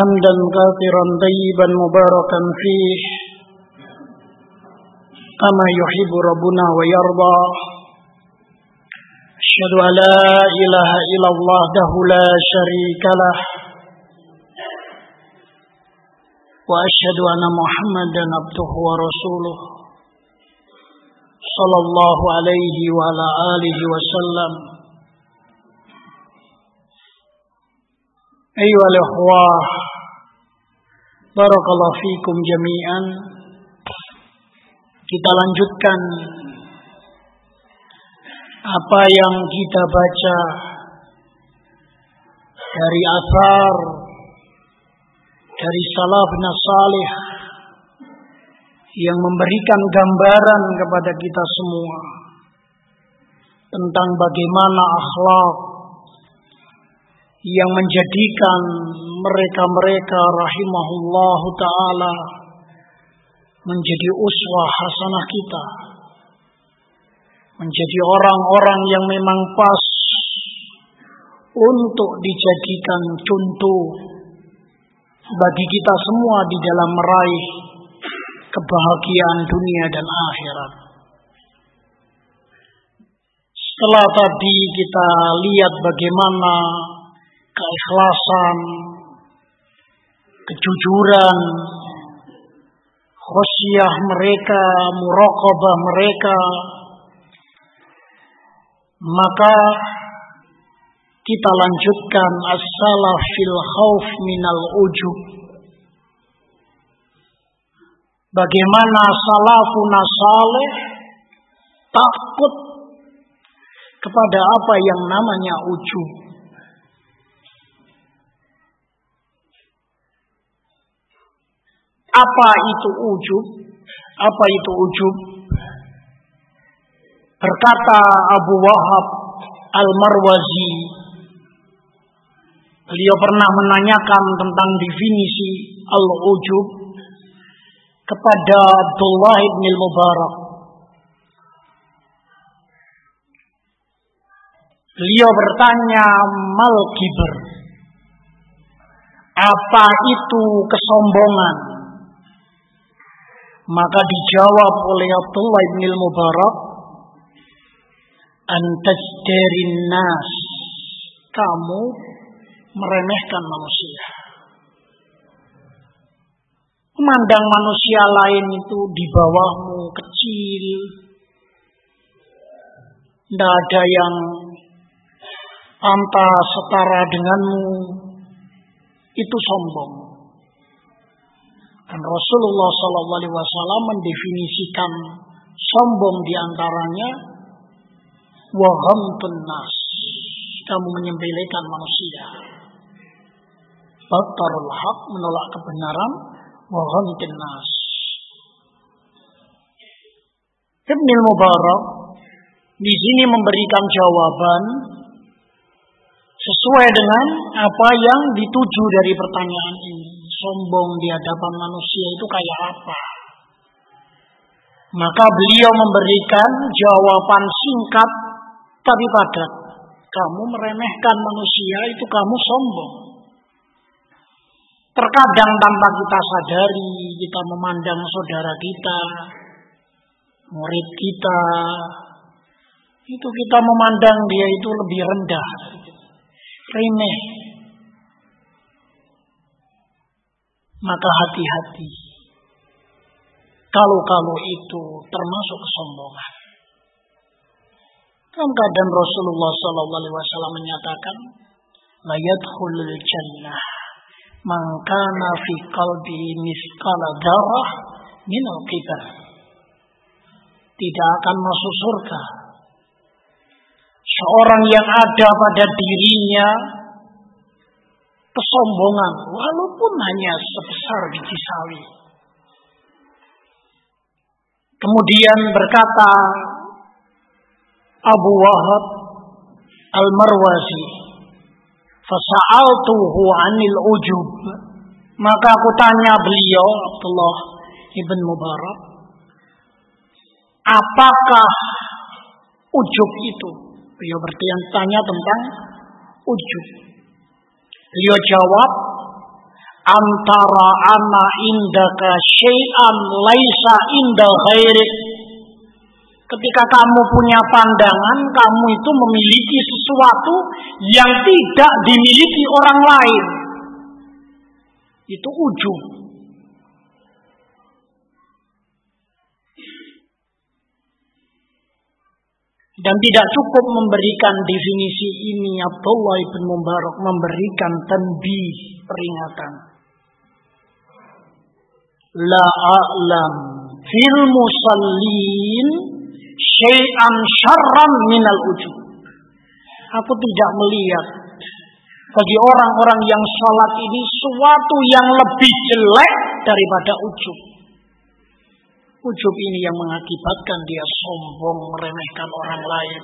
حمدا كثيرا طيبا مباركا فيه. كما يحب ربنا ويرضى. أشهد أن لا إله إلا الله ده لا شريك له. وأشهد أن محمدا عبده ورسوله. صلى الله عليه وعلى آله وسلم. أيها الأخوة Barakallahu fikum jami'an Kita lanjutkan Apa yang kita baca Dari asar Dari salaf nasalih Yang memberikan gambaran kepada kita semua Tentang bagaimana akhlak yang menjadikan mereka-mereka rahimahullah taala menjadi uswah hasanah kita menjadi orang-orang yang memang pas untuk dijadikan contoh bagi kita semua di dalam meraih kebahagiaan dunia dan akhirat. Setelah tadi kita lihat bagaimana keikhlasan, kejujuran, khosyah mereka, muraqabah mereka, maka kita lanjutkan as-salaf fil khauf minal ujub. Bagaimana salafun saleh takut kepada apa yang namanya ujub. Apa itu ujub? Apa itu ujub? Berkata Abu Wahab Al-Marwazi, beliau pernah menanyakan tentang definisi al-ujub kepada Abdullah bin Mubarak. Beliau bertanya, mal. Apa itu kesombongan? Maka dijawab oleh Abdullah bin Mubarak, "Antajdarin nas." Kamu meremehkan manusia. Memandang manusia lain itu di bawahmu kecil. Tidak ada yang pantas setara denganmu. Itu sombong. Dan Rasulullah Shallallahu Alaihi Wasallam mendefinisikan sombong di antaranya waham nas. Kamu menyembelihkan manusia. Batarul hak menolak kebenaran waham nas. Ibn Mubarak di sini memberikan jawaban sesuai dengan apa yang dituju dari pertanyaan ini. Sombong di hadapan manusia itu kayak apa? Maka beliau memberikan jawaban singkat tapi padat. Kamu meremehkan manusia itu kamu sombong. Terkadang tanpa kita sadari kita memandang saudara kita, murid kita, itu kita memandang dia itu lebih rendah remeh. Maka hati-hati. Kalau-kalau itu termasuk kesombongan. Dalam keadaan Rasulullah Sallallahu Alaihi Wasallam menyatakan, "La yadkhulul jannah man kana fi qalbi mithqala darah min al Tidak akan masuk surga Seorang yang ada pada dirinya kesombongan walaupun hanya sebesar biji sawi. Kemudian berkata Abu Wahab Al-Marwazi, "Fasa'altuhu 'anil ujub." Maka aku tanya beliau Abdullah Ibn Mubarak, apakah ujub itu? Beliau bertanya tentang ujub. Beliau jawab, antara ana indaka syai'an laisa inda ghairik. Ketika kamu punya pandangan, kamu itu memiliki sesuatu yang tidak dimiliki orang lain. Itu ujung. Dan tidak cukup memberikan definisi ini Abdullah ibn Mubarak memberikan tanbih peringatan. La a'lam fil musallin syai'an syarran minal ujub. Aku tidak melihat bagi orang-orang yang sholat ini suatu yang lebih jelek daripada ujub. Ujub ini yang mengakibatkan dia sombong meremehkan orang lain.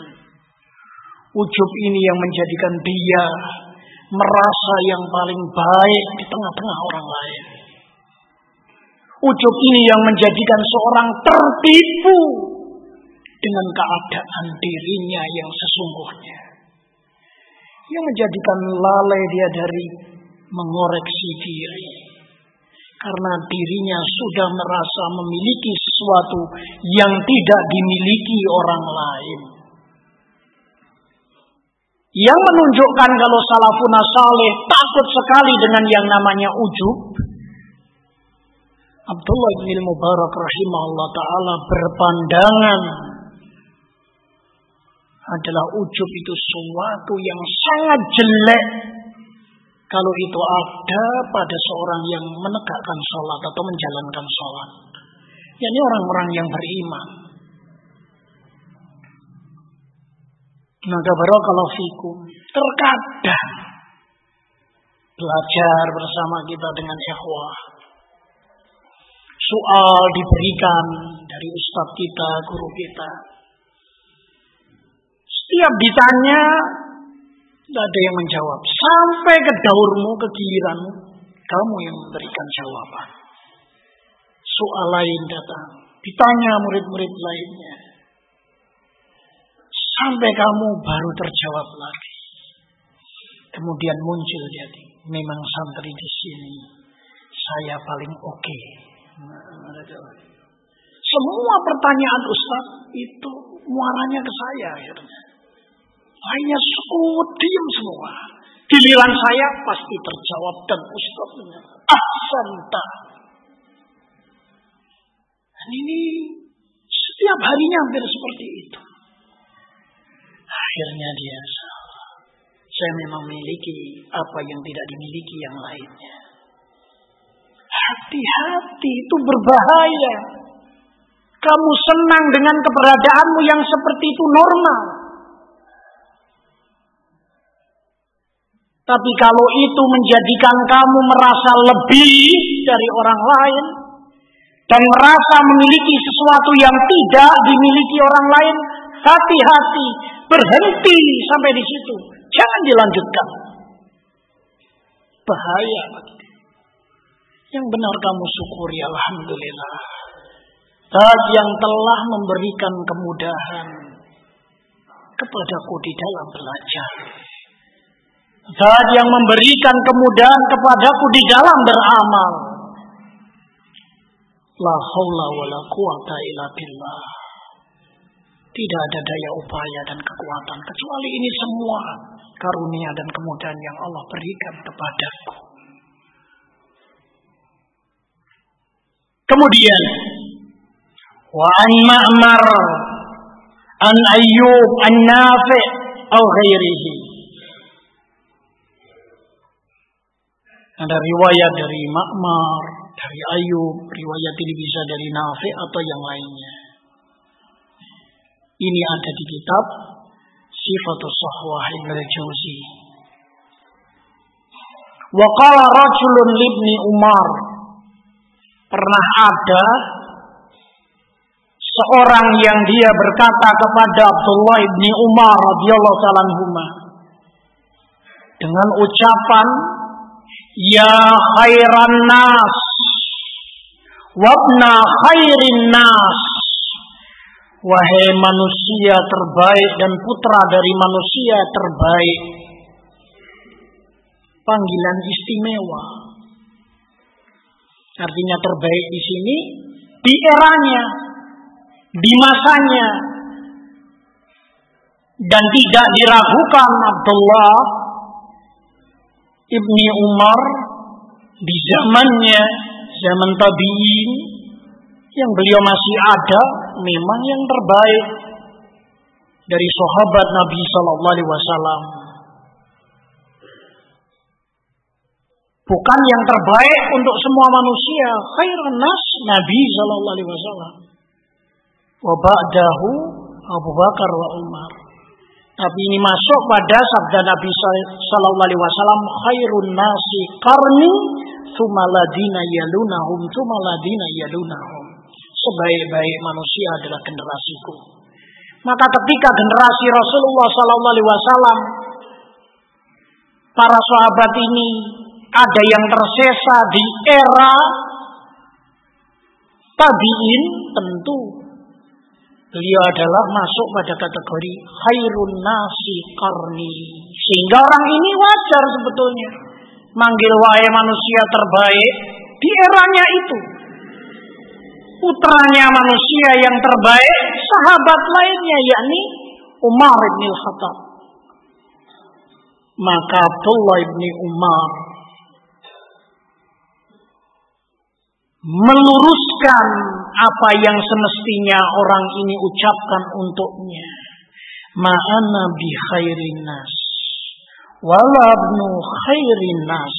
Ujub ini yang menjadikan dia merasa yang paling baik di tengah-tengah orang lain. Ujub ini yang menjadikan seorang tertipu dengan keadaan dirinya yang sesungguhnya. Yang menjadikan lalai dia dari mengoreksi diri. Karena dirinya sudah merasa memiliki sesuatu yang tidak dimiliki orang lain. Yang menunjukkan kalau salafun saleh takut sekali dengan yang namanya ujub. Abdullah bin Mubarak rahimahullah ta'ala berpandangan adalah ujub itu sesuatu yang sangat jelek kalau itu ada pada seorang yang menegakkan sholat atau menjalankan sholat. Yani orang-orang yang beriman. Maka kalau fikum. Terkadang belajar bersama kita dengan ikhwah. Soal diberikan dari ustadz kita, guru kita. Setiap ditanya, tidak ada yang menjawab. Sampai ke daurmu, ke giliranmu, kamu yang memberikan jawaban. Soal lain datang. Ditanya murid-murid lainnya. Sampai kamu baru terjawab lagi. Kemudian muncul jadi, memang santri di sini saya paling oke. Okay. Semua pertanyaan Ustaz itu muaranya ke saya akhirnya. Lainnya semua diam semua. Giliran saya pasti terjawab dan Ustaz ahsanta. Dan ini setiap harinya hampir seperti itu. Akhirnya dia salah. Saya memang memiliki apa yang tidak dimiliki yang lainnya. Hati-hati itu berbahaya. Kamu senang dengan keberadaanmu yang seperti itu normal. Tapi kalau itu menjadikan kamu merasa lebih dari orang lain dan merasa memiliki sesuatu yang tidak dimiliki orang lain, hati-hati, berhenti sampai di situ. Jangan dilanjutkan. Bahaya Yang benar kamu syukuri alhamdulillah. Dan yang telah memberikan kemudahan kepadaku di dalam belajar. Zat yang memberikan kemudahan kepadaku di dalam beramal. La haula wa la quwata illa billah. Tidak ada daya upaya dan kekuatan kecuali ini semua karunia dan kemudahan yang Allah berikan kepadaku. Kemudian wa an ma'mar an ayyub an nafi' atau ghairihi Ada riwayat dari Ma'mar, dari Ayub, riwayat ini bisa dari Nafi atau yang lainnya. Ini ada di kitab Sifatul Sahwah Ibn Jauzi. Wa qala rajulun libni Umar. Pernah ada seorang yang dia berkata kepada Abdullah ibni Umar radhiyallahu taala dengan ucapan Ya khairan nas Wabna khairin nas. Wahai manusia terbaik dan putra dari manusia terbaik. Panggilan istimewa. Artinya terbaik di sini di eranya, di masanya. Dan tidak diragukan Abdullah ibni Umar di zamannya, zaman tabiin yang beliau masih ada, memang yang terbaik dari sahabat Nabi Sallallahu Alaihi Wasallam. Bukan yang terbaik untuk semua manusia. Khairun nas Nabi Sallallahu Alaihi Wasallam. Wa ba'dahu Abu Bakar wa Umar. Tapi ini masuk pada sabda Nabi Sallallahu Alaihi Wasallam. Khairun nasi karni Thumaladina yalunahum Thumaladina yalunahum. Sebaik-baik manusia adalah generasiku. Maka ketika generasi Rasulullah Sallallahu Alaihi Wasallam para sahabat ini ada yang tersesa di era tabiin tentu beliau adalah masuk pada kategori khairun nasi karni sehingga orang ini wajar sebetulnya manggil wahai manusia terbaik di eranya itu putranya manusia yang terbaik sahabat lainnya yakni Umar bin Khattab maka Abdullah bin Umar meluruskan apa yang semestinya orang ini ucapkan untuknya. Ma'ana bi khairin nas. Walabnu khairin nas.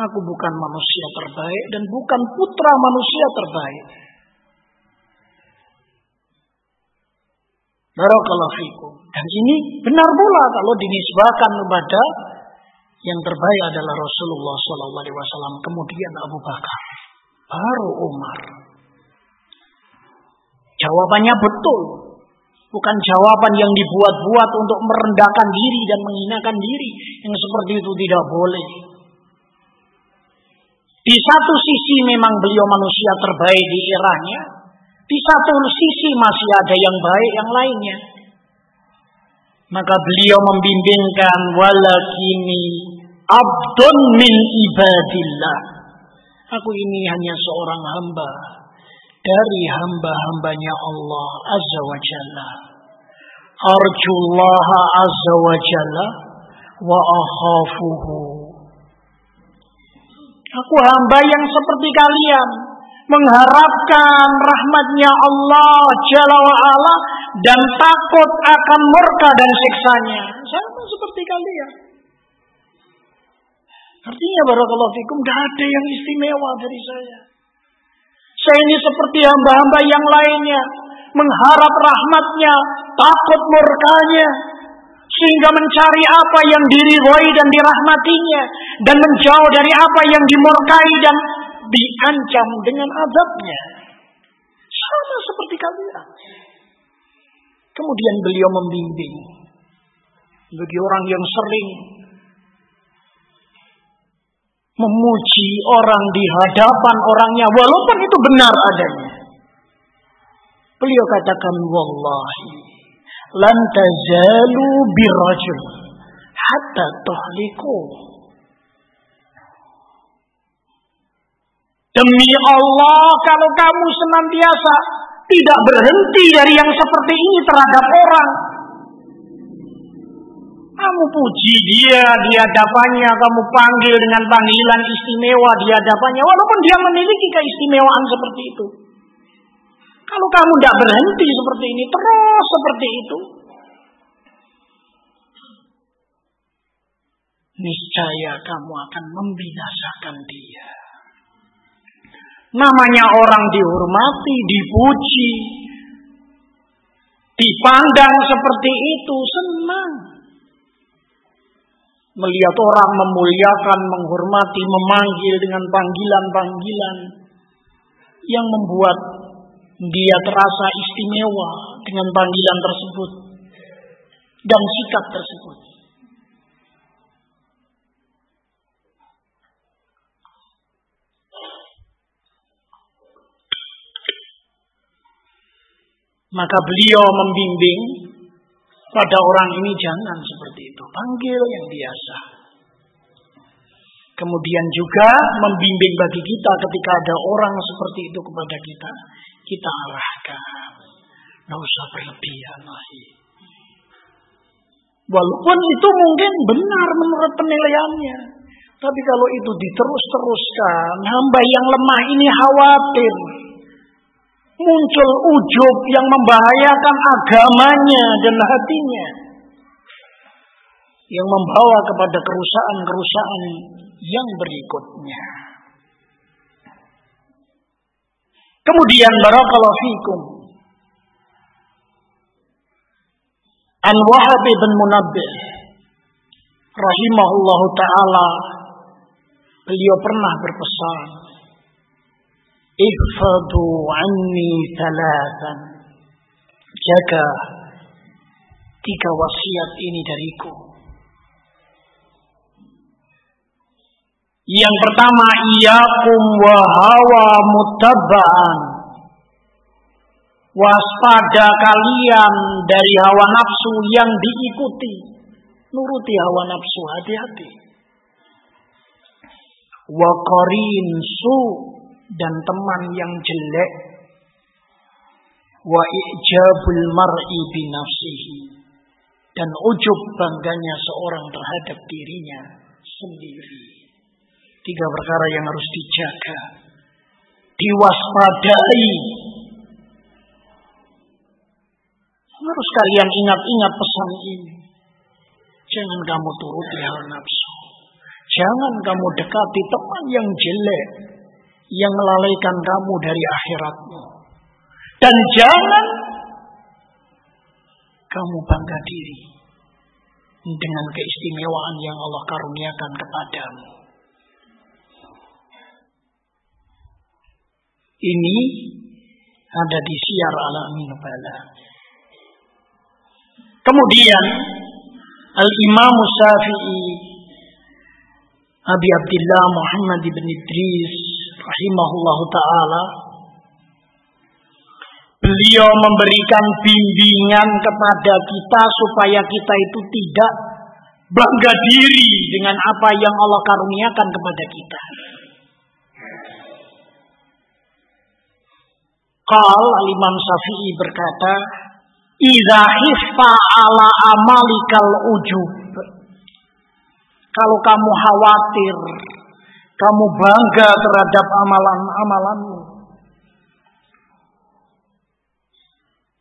Aku bukan manusia terbaik dan bukan putra manusia terbaik. Barakallahu fikum. Dan ini benar pula kalau dinisbahkan kepada yang terbaik adalah Rasulullah SAW. Kemudian Abu Bakar baru Umar. Jawabannya betul. Bukan jawaban yang dibuat-buat untuk merendahkan diri dan menghinakan diri. Yang seperti itu tidak boleh. Di satu sisi memang beliau manusia terbaik di eranya. Di satu sisi masih ada yang baik yang lainnya. Maka beliau membimbingkan walakini abdun min ibadillah. Aku ini hanya seorang hamba dari hamba-hambanya Allah Azza wa Jalla. Arjullah Azza wa Jalla wa akhafuhu. Aku hamba yang seperti kalian mengharapkan rahmatnya Allah Jalla wa ala dan takut akan murka dan siksanya. Sama seperti kalian. Artinya barakallahu fikum gak ada yang istimewa dari saya. Saya ini seperti hamba-hamba yang lainnya. Mengharap rahmatnya, takut murkanya. Sehingga mencari apa yang diridhoi dan dirahmatinya. Dan menjauh dari apa yang dimurkai dan diancam dengan azabnya. Sama seperti kalian. Kemudian beliau membimbing. Bagi orang yang sering memuji orang di hadapan orangnya walaupun itu benar adanya. Beliau katakan wallahi lan tazalu birajul hatta tuhliku. Demi Allah kalau kamu senantiasa tidak berhenti dari yang seperti ini terhadap orang, kamu puji dia di hadapannya, kamu panggil dengan panggilan istimewa di hadapannya, walaupun dia memiliki keistimewaan seperti itu. Kalau kamu tidak berhenti seperti ini, terus seperti itu, niscaya kamu akan membinasakan dia. Namanya orang dihormati, dipuji, dipandang seperti itu, senang melihat orang memuliakan, menghormati, memanggil dengan panggilan-panggilan yang membuat dia terasa istimewa dengan panggilan tersebut dan sikap tersebut. Maka beliau membimbing pada orang ini jangan seperti itu. Panggil yang biasa. Kemudian juga membimbing bagi kita ketika ada orang seperti itu kepada kita, kita arahkan. Nggak usah berlebihan lagi. Walaupun itu mungkin benar menurut penilaiannya. Tapi kalau itu diterus-teruskan, hamba yang lemah ini khawatir. Muncul ujub yang membahayakan agamanya dan hatinya. Yang membawa kepada kerusakan-kerusakan yang berikutnya. Kemudian barakallahu fikum. An Wahab bin Munabbih rahimahullahu taala beliau pernah berpesan Ihfadu anni thalathan jaga tiga wasiat ini dariku Yang pertama iyakum wa hawa mutabaan. Waspada kalian dari hawa nafsu yang diikuti. Nuruti hawa nafsu, hati-hati. Wa qarin su dan teman yang jelek. Wa ijabul mar'i binafsihi. Dan ujub bangganya seorang terhadap dirinya sendiri. Tiga perkara yang harus dijaga. Diwaspadai. Harus kalian ingat-ingat pesan ini. Jangan kamu turuti hal nafsu. Jangan kamu dekati teman yang jelek. Yang melalaikan kamu dari akhiratmu. Dan jangan kamu bangga diri dengan keistimewaan yang Allah karuniakan kepadamu. Ini ada di siar alamin bala. Kemudian Al-Imam Syafi'i Abi Abdullah Muhammad bin Idris rahimahullahu taala Beliau memberikan bimbingan kepada kita supaya kita itu tidak bangga diri dengan apa yang Allah karuniakan kepada kita. Qal Al-Imam Syafi'i berkata, "Idza hifta ala amalikal ujub." Kalau kamu khawatir, kamu bangga terhadap amalan-amalanmu.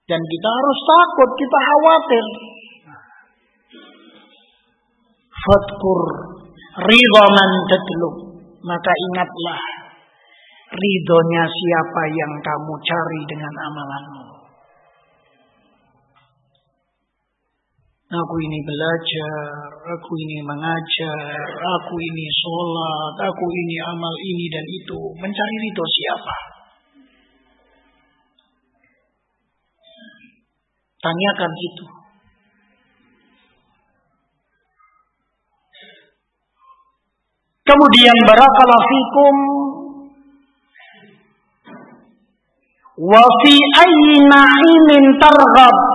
Dan kita harus takut, kita khawatir. Fatkur ridha man Maka ingatlah ridhonya siapa yang kamu cari dengan amalanmu. Aku ini belajar, aku ini mengajar, aku ini sholat, aku ini amal ini dan itu. Mencari ridho siapa? Tanyakan itu. Kemudian barakallahu fikum Wa fi ayyi na'imin targhab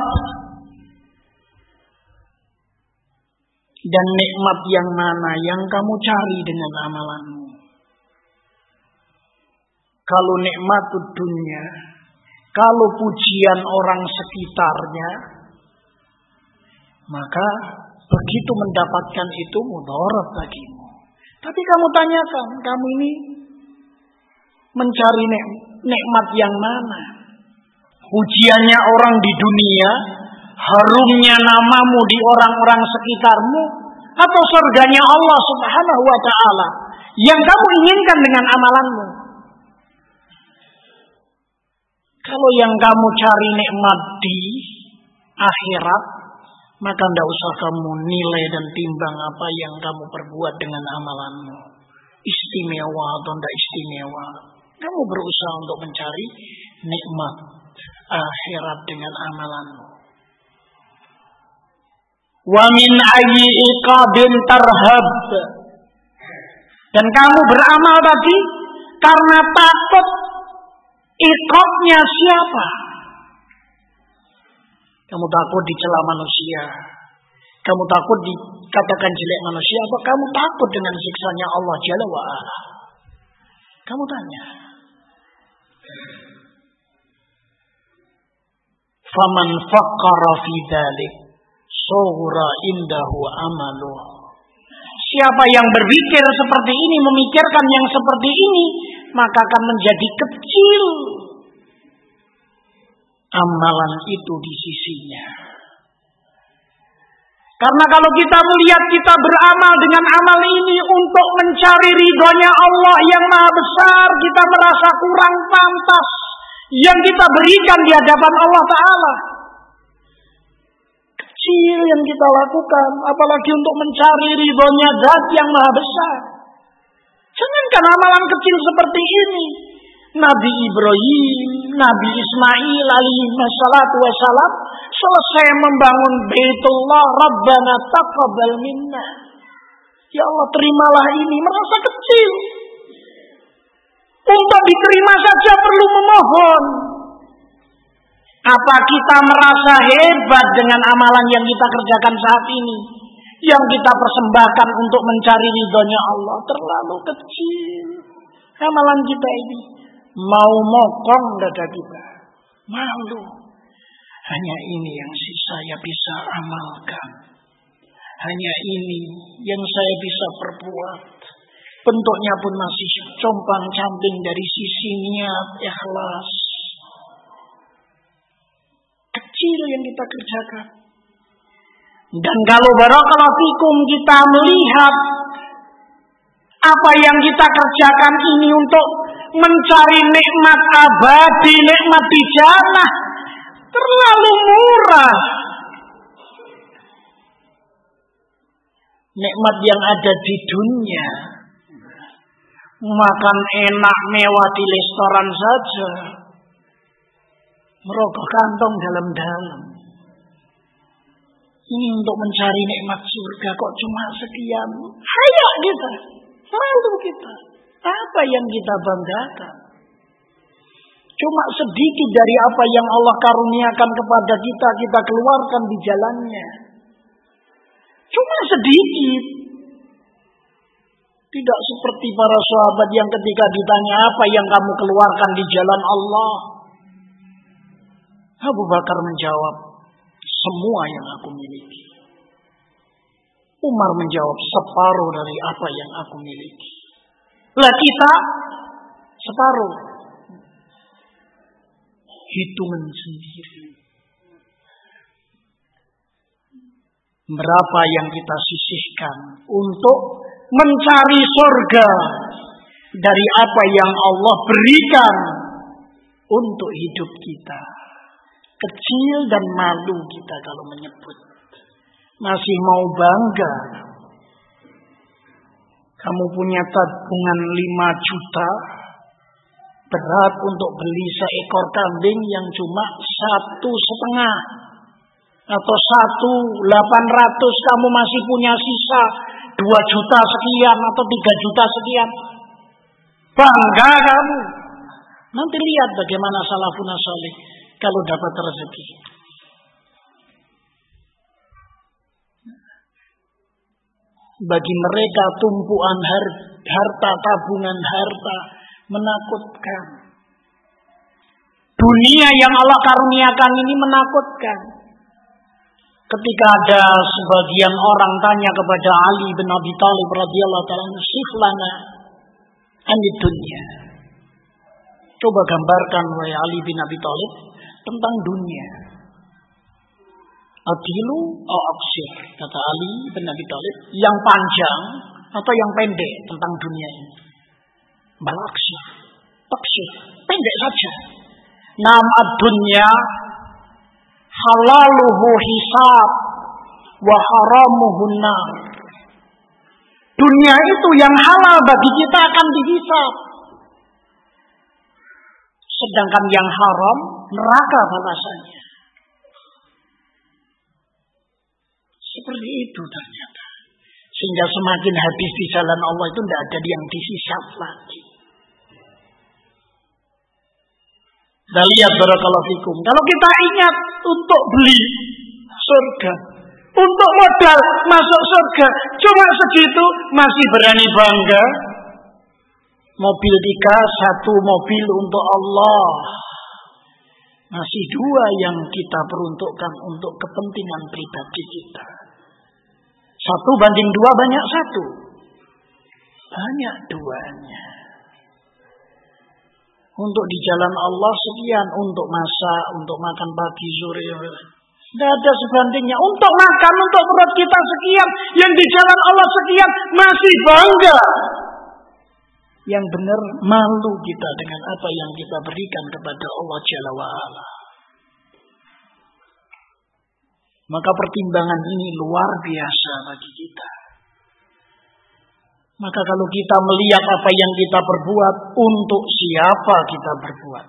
dan nikmat yang mana yang kamu cari dengan amalanmu. Kalau nikmat dunia, kalau pujian orang sekitarnya, maka begitu mendapatkan itu mudarat bagimu. Tapi kamu tanyakan, kamu ini mencari nikmat yang mana? Ujiannya orang di dunia, harumnya namamu di orang-orang sekitarmu, atau surganya Allah Subhanahu wa taala yang kamu inginkan dengan amalanmu. Kalau yang kamu cari nikmat di akhirat, maka tidak usah kamu nilai dan timbang apa yang kamu perbuat dengan amalanmu. Istimewa atau tidak istimewa. Kamu berusaha untuk mencari nikmat akhirat dengan amalanmu. Wa min ayyi iqabin tarhab. Dan kamu beramal tadi karena takut ikobnya siapa? Kamu takut dicela manusia. Kamu takut dikatakan jelek manusia atau kamu takut dengan siksanya Allah Jalla wa'ala? Kamu tanya. Faman faqara fi dhalik sura indahu amaluh. Siapa yang berpikir seperti ini, memikirkan yang seperti ini, maka akan menjadi kecil amalan itu di sisinya. Karena kalau kita melihat kita beramal dengan amal ini untuk mencari ridhonya Allah yang maha besar, kita merasa kurang pantas yang kita berikan di hadapan Allah Ta'ala. Kecil yang kita lakukan, apalagi untuk mencari ridhonya zat yang maha besar. Jangankan amalan kecil seperti ini. Nabi Ibrahim, Nabi Ismail alaihi wassalatu wassalam selesai membangun Baitullah Rabbana taqabbal minna. Ya Allah terimalah ini merasa kecil. Untuk diterima saja perlu memohon. Apa kita merasa hebat dengan amalan yang kita kerjakan saat ini? Yang kita persembahkan untuk mencari ridhonya Allah terlalu kecil. Amalan kita ini mau mokong dada kita. Malu. Hanya ini yang saya bisa amalkan. Hanya ini yang saya bisa perbuat. Bentuknya pun masih compang camping dari sisi niat ikhlas. Kecil yang kita kerjakan. Dan kalau barakallahu fikum kita melihat apa yang kita kerjakan ini untuk mencari nikmat abadi, nikmat di jannah terlalu murah. Nikmat yang ada di dunia makan enak mewah di restoran saja merogoh kantong dalam-dalam. Ini untuk mencari nikmat surga kok cuma sekian. Hayak kita. Malu kita. Apa yang kita banggakan? Cuma sedikit dari apa yang Allah karuniakan kepada kita, kita keluarkan di jalannya. Cuma sedikit. Tidak seperti para sahabat yang ketika ditanya apa yang kamu keluarkan di jalan Allah. Abu Bakar menjawab, semua yang aku miliki. Umar menjawab, separuh dari apa yang aku miliki. Lah kita separuh. Hitungan sendiri. Berapa yang kita sisihkan untuk mencari surga dari apa yang Allah berikan untuk hidup kita. Kecil dan malu kita kalau menyebut. Masih mau bangga. Kamu punya tabungan 5 juta, berat untuk beli seekor kambing yang cuma satu setengah. Atau satu delapan ratus kamu masih punya sisa dua juta sekian atau tiga juta sekian. Bangga kamu. Nanti lihat bagaimana salafun salih kalau dapat rezeki bagi mereka tumpuan harta, tabungan harta menakutkan. Dunia yang Allah karuniakan ini menakutkan. Ketika ada sebagian orang tanya kepada Ali bin Abi Thalib radhiyallahu taala, "Siflana anid dunia." Coba gambarkan wahai Ali bin Abi Thalib tentang dunia. Adilu atau aksir, kata Ali bin Abi Thalib, yang panjang atau yang pendek tentang dunia ini. Balaksir, aksir, pendek saja. Nama dunia halaluhu hisab wa haramuhu nar. Dunia itu yang halal bagi kita akan dihisab. Sedangkan yang haram neraka balasannya. Seperti itu ternyata. Sehingga semakin habis di jalan Allah itu tidak ada yang disisap lagi. Kita lihat barakallahu fikum. Kalau kita ingat untuk beli surga. Untuk modal masuk surga. Cuma segitu masih berani bangga. Mobil tiga, satu mobil untuk Allah. Masih dua yang kita peruntukkan untuk kepentingan pribadi kita. Satu banding dua banyak satu. Banyak duanya. Untuk di jalan Allah sekian, untuk masak, untuk makan pagi, sore. Tidak ada sebandingnya. Untuk makan, untuk perut kita sekian. Yang di jalan Allah sekian, masih bangga. Yang benar malu kita dengan apa yang kita berikan kepada Allah Jalla wa'ala. Maka pertimbangan ini luar biasa bagi kita. Maka kalau kita melihat apa yang kita perbuat, untuk siapa kita berbuat?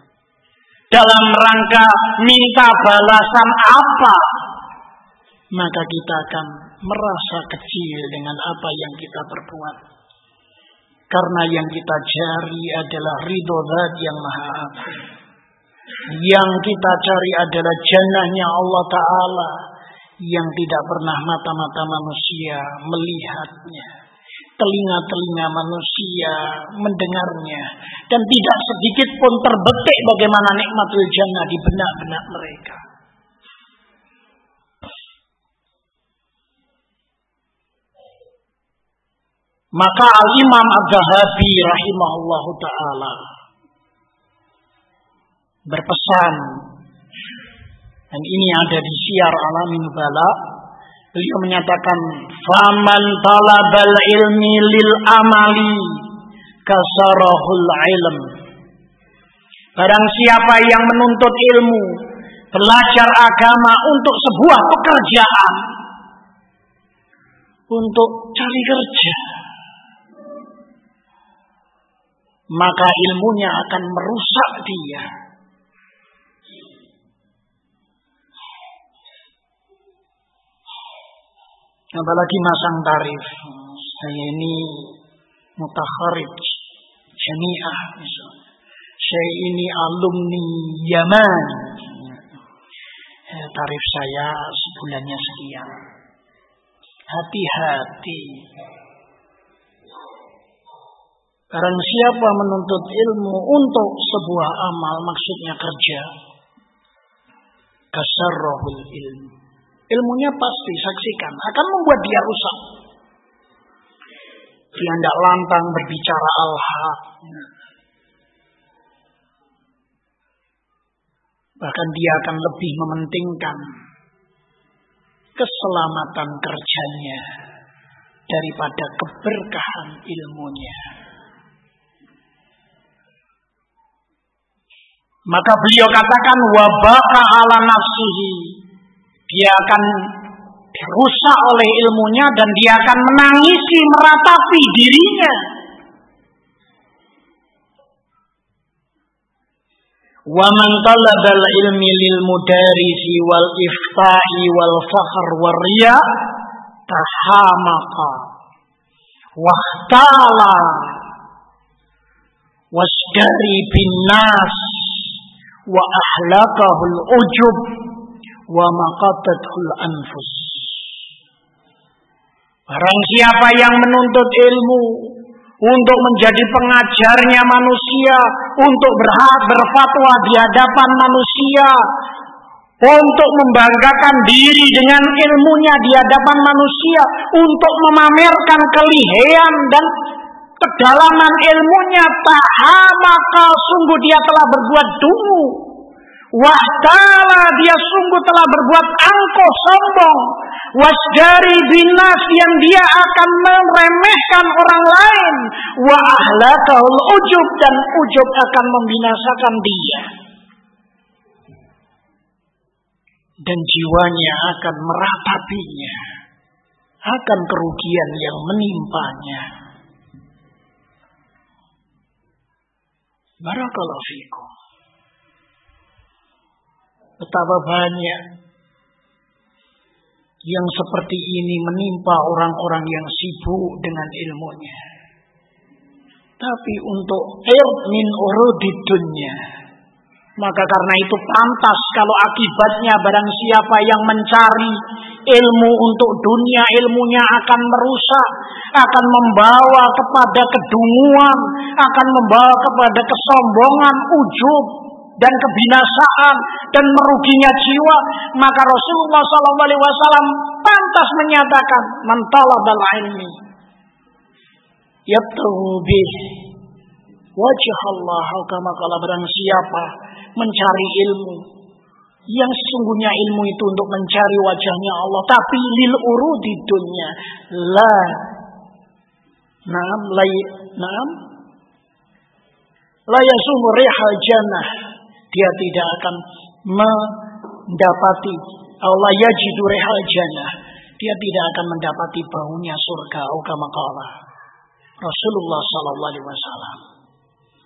Dalam rangka minta balasan apa? Maka kita akan merasa kecil dengan apa yang kita perbuat. Karena yang kita cari adalah ridho zat yang maha agung. Yang kita cari adalah jannahnya Allah Ta'ala. Yang tidak pernah mata-mata manusia melihatnya telinga-telinga manusia mendengarnya dan tidak sedikit pun terbetik bagaimana nikmatul jannah di benak-benak mereka. Maka Al-Imam Ad-Dahabi rahimahullahu taala berpesan dan ini ada di siar Alamin Bala Beliau menyatakan, "Faman talabal ilmi lil amali kasarahul ilm." Barang siapa yang menuntut ilmu, belajar agama untuk sebuah pekerjaan, untuk cari kerja, maka ilmunya akan merusak dia. Apalagi masang tarif. Saya ini mutakharij jamiah misalnya. Saya ini alumni Yaman. Eh, tarif saya sebulannya sekian. Hati-hati Barang siapa menuntut ilmu untuk sebuah amal maksudnya kerja kasarrohul ilmu Ilmunya pasti saksikan akan membuat dia rusak. Dia tidak lantang berbicara al-haq. Bahkan dia akan lebih mementingkan keselamatan kerjanya daripada keberkahan ilmunya. Maka beliau katakan wabaka ala nafsihi. Dia akan rusak oleh ilmunya dan dia akan menangisi meratapi dirinya. Wa man talaba al-ilmi lil mudarisi wal iftahi wal fakhr wal riya tahamaqa wahtala wasdari bin nas wa ahlakahu al-ujub wa maqatatul anfus. Barang siapa yang menuntut ilmu untuk menjadi pengajarnya manusia, untuk berhak berfatwa di hadapan manusia, untuk membanggakan diri dengan ilmunya di hadapan manusia, untuk memamerkan kelihayan dan kedalaman ilmunya, maka sungguh dia telah berbuat dungu Wahtala dia sungguh telah berbuat angkuh sombong. Wasdari binas yang dia akan meremehkan orang lain. Wa ahlakahul ujub dan ujub akan membinasakan dia. Dan jiwanya akan meratapinya. Akan kerugian yang menimpanya. Barakallahu fikum. Betapa banyak yang seperti ini menimpa orang-orang yang sibuk dengan ilmunya. Tapi untuk air min dunia, Maka karena itu pantas kalau akibatnya barang siapa yang mencari ilmu untuk dunia, ilmunya akan merusak, akan membawa kepada kedunguan, akan membawa kepada kesombongan, ujub, dan kebinasaan dan meruginya jiwa, maka Rasulullah SAW pantas menyatakan mentalabal ilmi yabtaghu bih wajah Allah kama kala barang siapa mencari ilmu yang sesungguhnya ilmu itu untuk mencari wajahnya Allah tapi lil urudi dunia la Naam, la, naam, la yasumu rihal jannah. Dia tidak akan mendapati Allah yajidu rihal jannah. Dia tidak akan mendapati baunya surga. Ukama Rasulullah Sallallahu Alaihi Wasallam.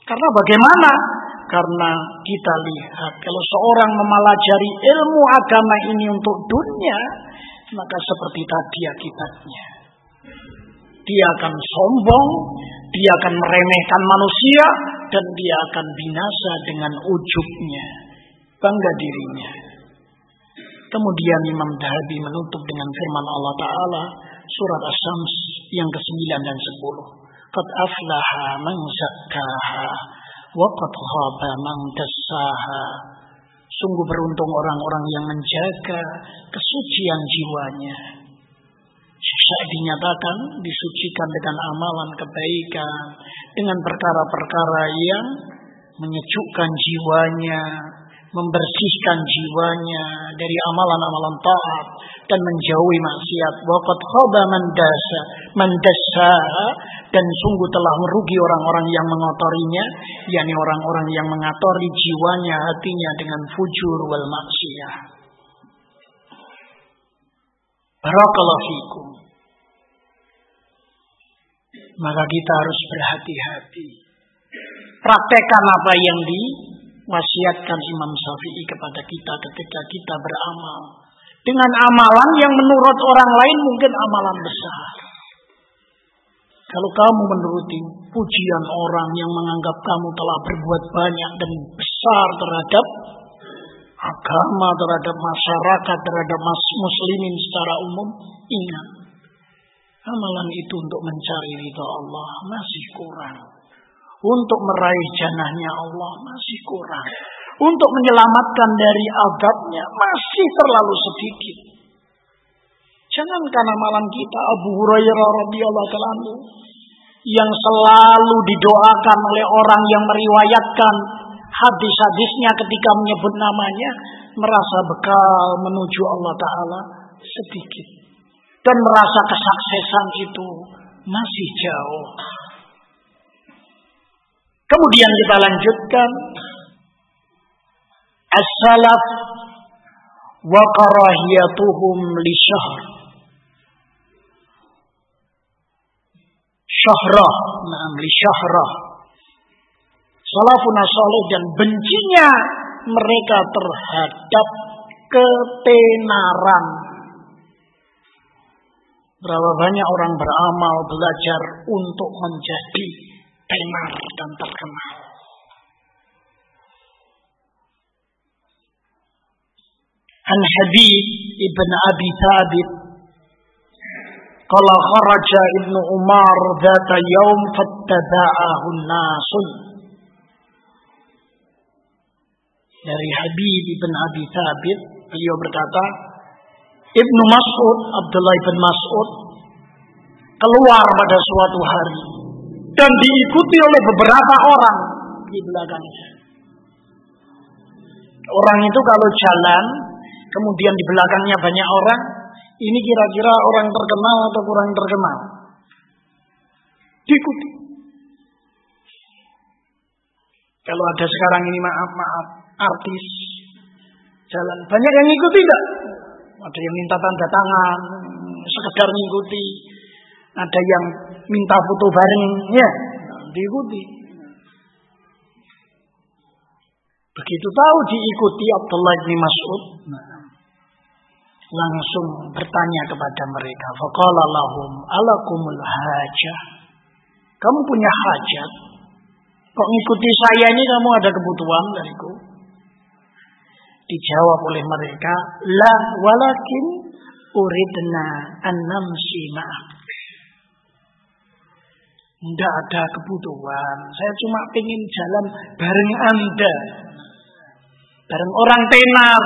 Karena bagaimana? Karena kita lihat kalau seorang memalajari ilmu agama ini untuk dunia, maka seperti tadi akibatnya. Dia akan sombong, dia akan meremehkan manusia, dan dia akan binasa dengan ujubnya, bangga dirinya. Kemudian Imam Dahabi menutup dengan firman Allah Ta'ala surat As-Sams yang ke-9 dan 10. Qad aflaha man zakkaha wa qad khaba man. Sungguh beruntung orang-orang yang menjaga kesucian jiwanya. Saya dinyatakan disucikan dengan amalan kebaikan, dengan perkara-perkara yang menyejukkan jiwanya, membersihkan jiwanya dari amalan-amalan taat dan menjauhi maksiat. Waqad khaba man dasa, man dan sungguh telah merugi orang-orang yang mengotorinya, yakni orang-orang yang mengatori jiwanya, hatinya dengan fujur wal maksiat. Barakallahu fikum. Maka kita harus berhati-hati. Praktekkan apa yang diwasiatkan Imam Syafi'i kepada kita ketika kita beramal. Dengan amalan yang menurut orang lain mungkin amalan besar. Kalau kamu menuruti pujian orang yang menganggap kamu telah berbuat banyak dan besar terhadap agama, terhadap masyarakat, terhadap muslimin secara umum, ingat. Amalan itu untuk mencari ridha Allah masih kurang. Untuk meraih janahnya Allah masih kurang. Untuk menyelamatkan dari adabnya masih terlalu sedikit. Jangankan amalan kita Abu Hurairah radhiyallahu taala yang selalu didoakan oleh orang yang meriwayatkan hadis-hadisnya ketika menyebut namanya merasa bekal menuju Allah taala sedikit dan merasa kesuksesan itu masih jauh. Kemudian kita lanjutkan as-salaf wa karahiyatuhum li syahr syahrah, naam li syahrah. Salafun salih dan bencinya mereka terhadap ketenaran. Berapa banyak orang beramal belajar untuk menjadi tenar dan terkenal. An Habib ibn Abi Thabit Qala kharaja Ibnu Umar dzata yaum fattaba'ahu nasun. Dari Habib bin Abi Thabit, beliau berkata, Ibnu Mas'ud, Abdullah bin Mas'ud, keluar pada suatu hari dan diikuti oleh beberapa orang di belakangnya. Orang itu kalau jalan, kemudian di belakangnya banyak orang, ini kira-kira orang terkenal atau kurang terkenal. Diikuti. Kalau ada sekarang ini maaf maaf artis jalan banyak yang ngikuti tidak? Ada yang minta tanda tangan, sekedar mengikuti. Ada yang minta foto bareng, ya diikuti. Begitu tahu diikuti Abdullah bin Mas'ud. Langsung bertanya kepada mereka. Faqala lahum alakumul hajah. Kamu punya hajat? Kok ngikuti saya ini kamu ada kebutuhan dariku? Dijawab oleh mereka, La walakin uridna an namsi ma'ak. Tidak ada kebutuhan. Saya cuma ingin jalan bareng Anda. Bareng orang tenar.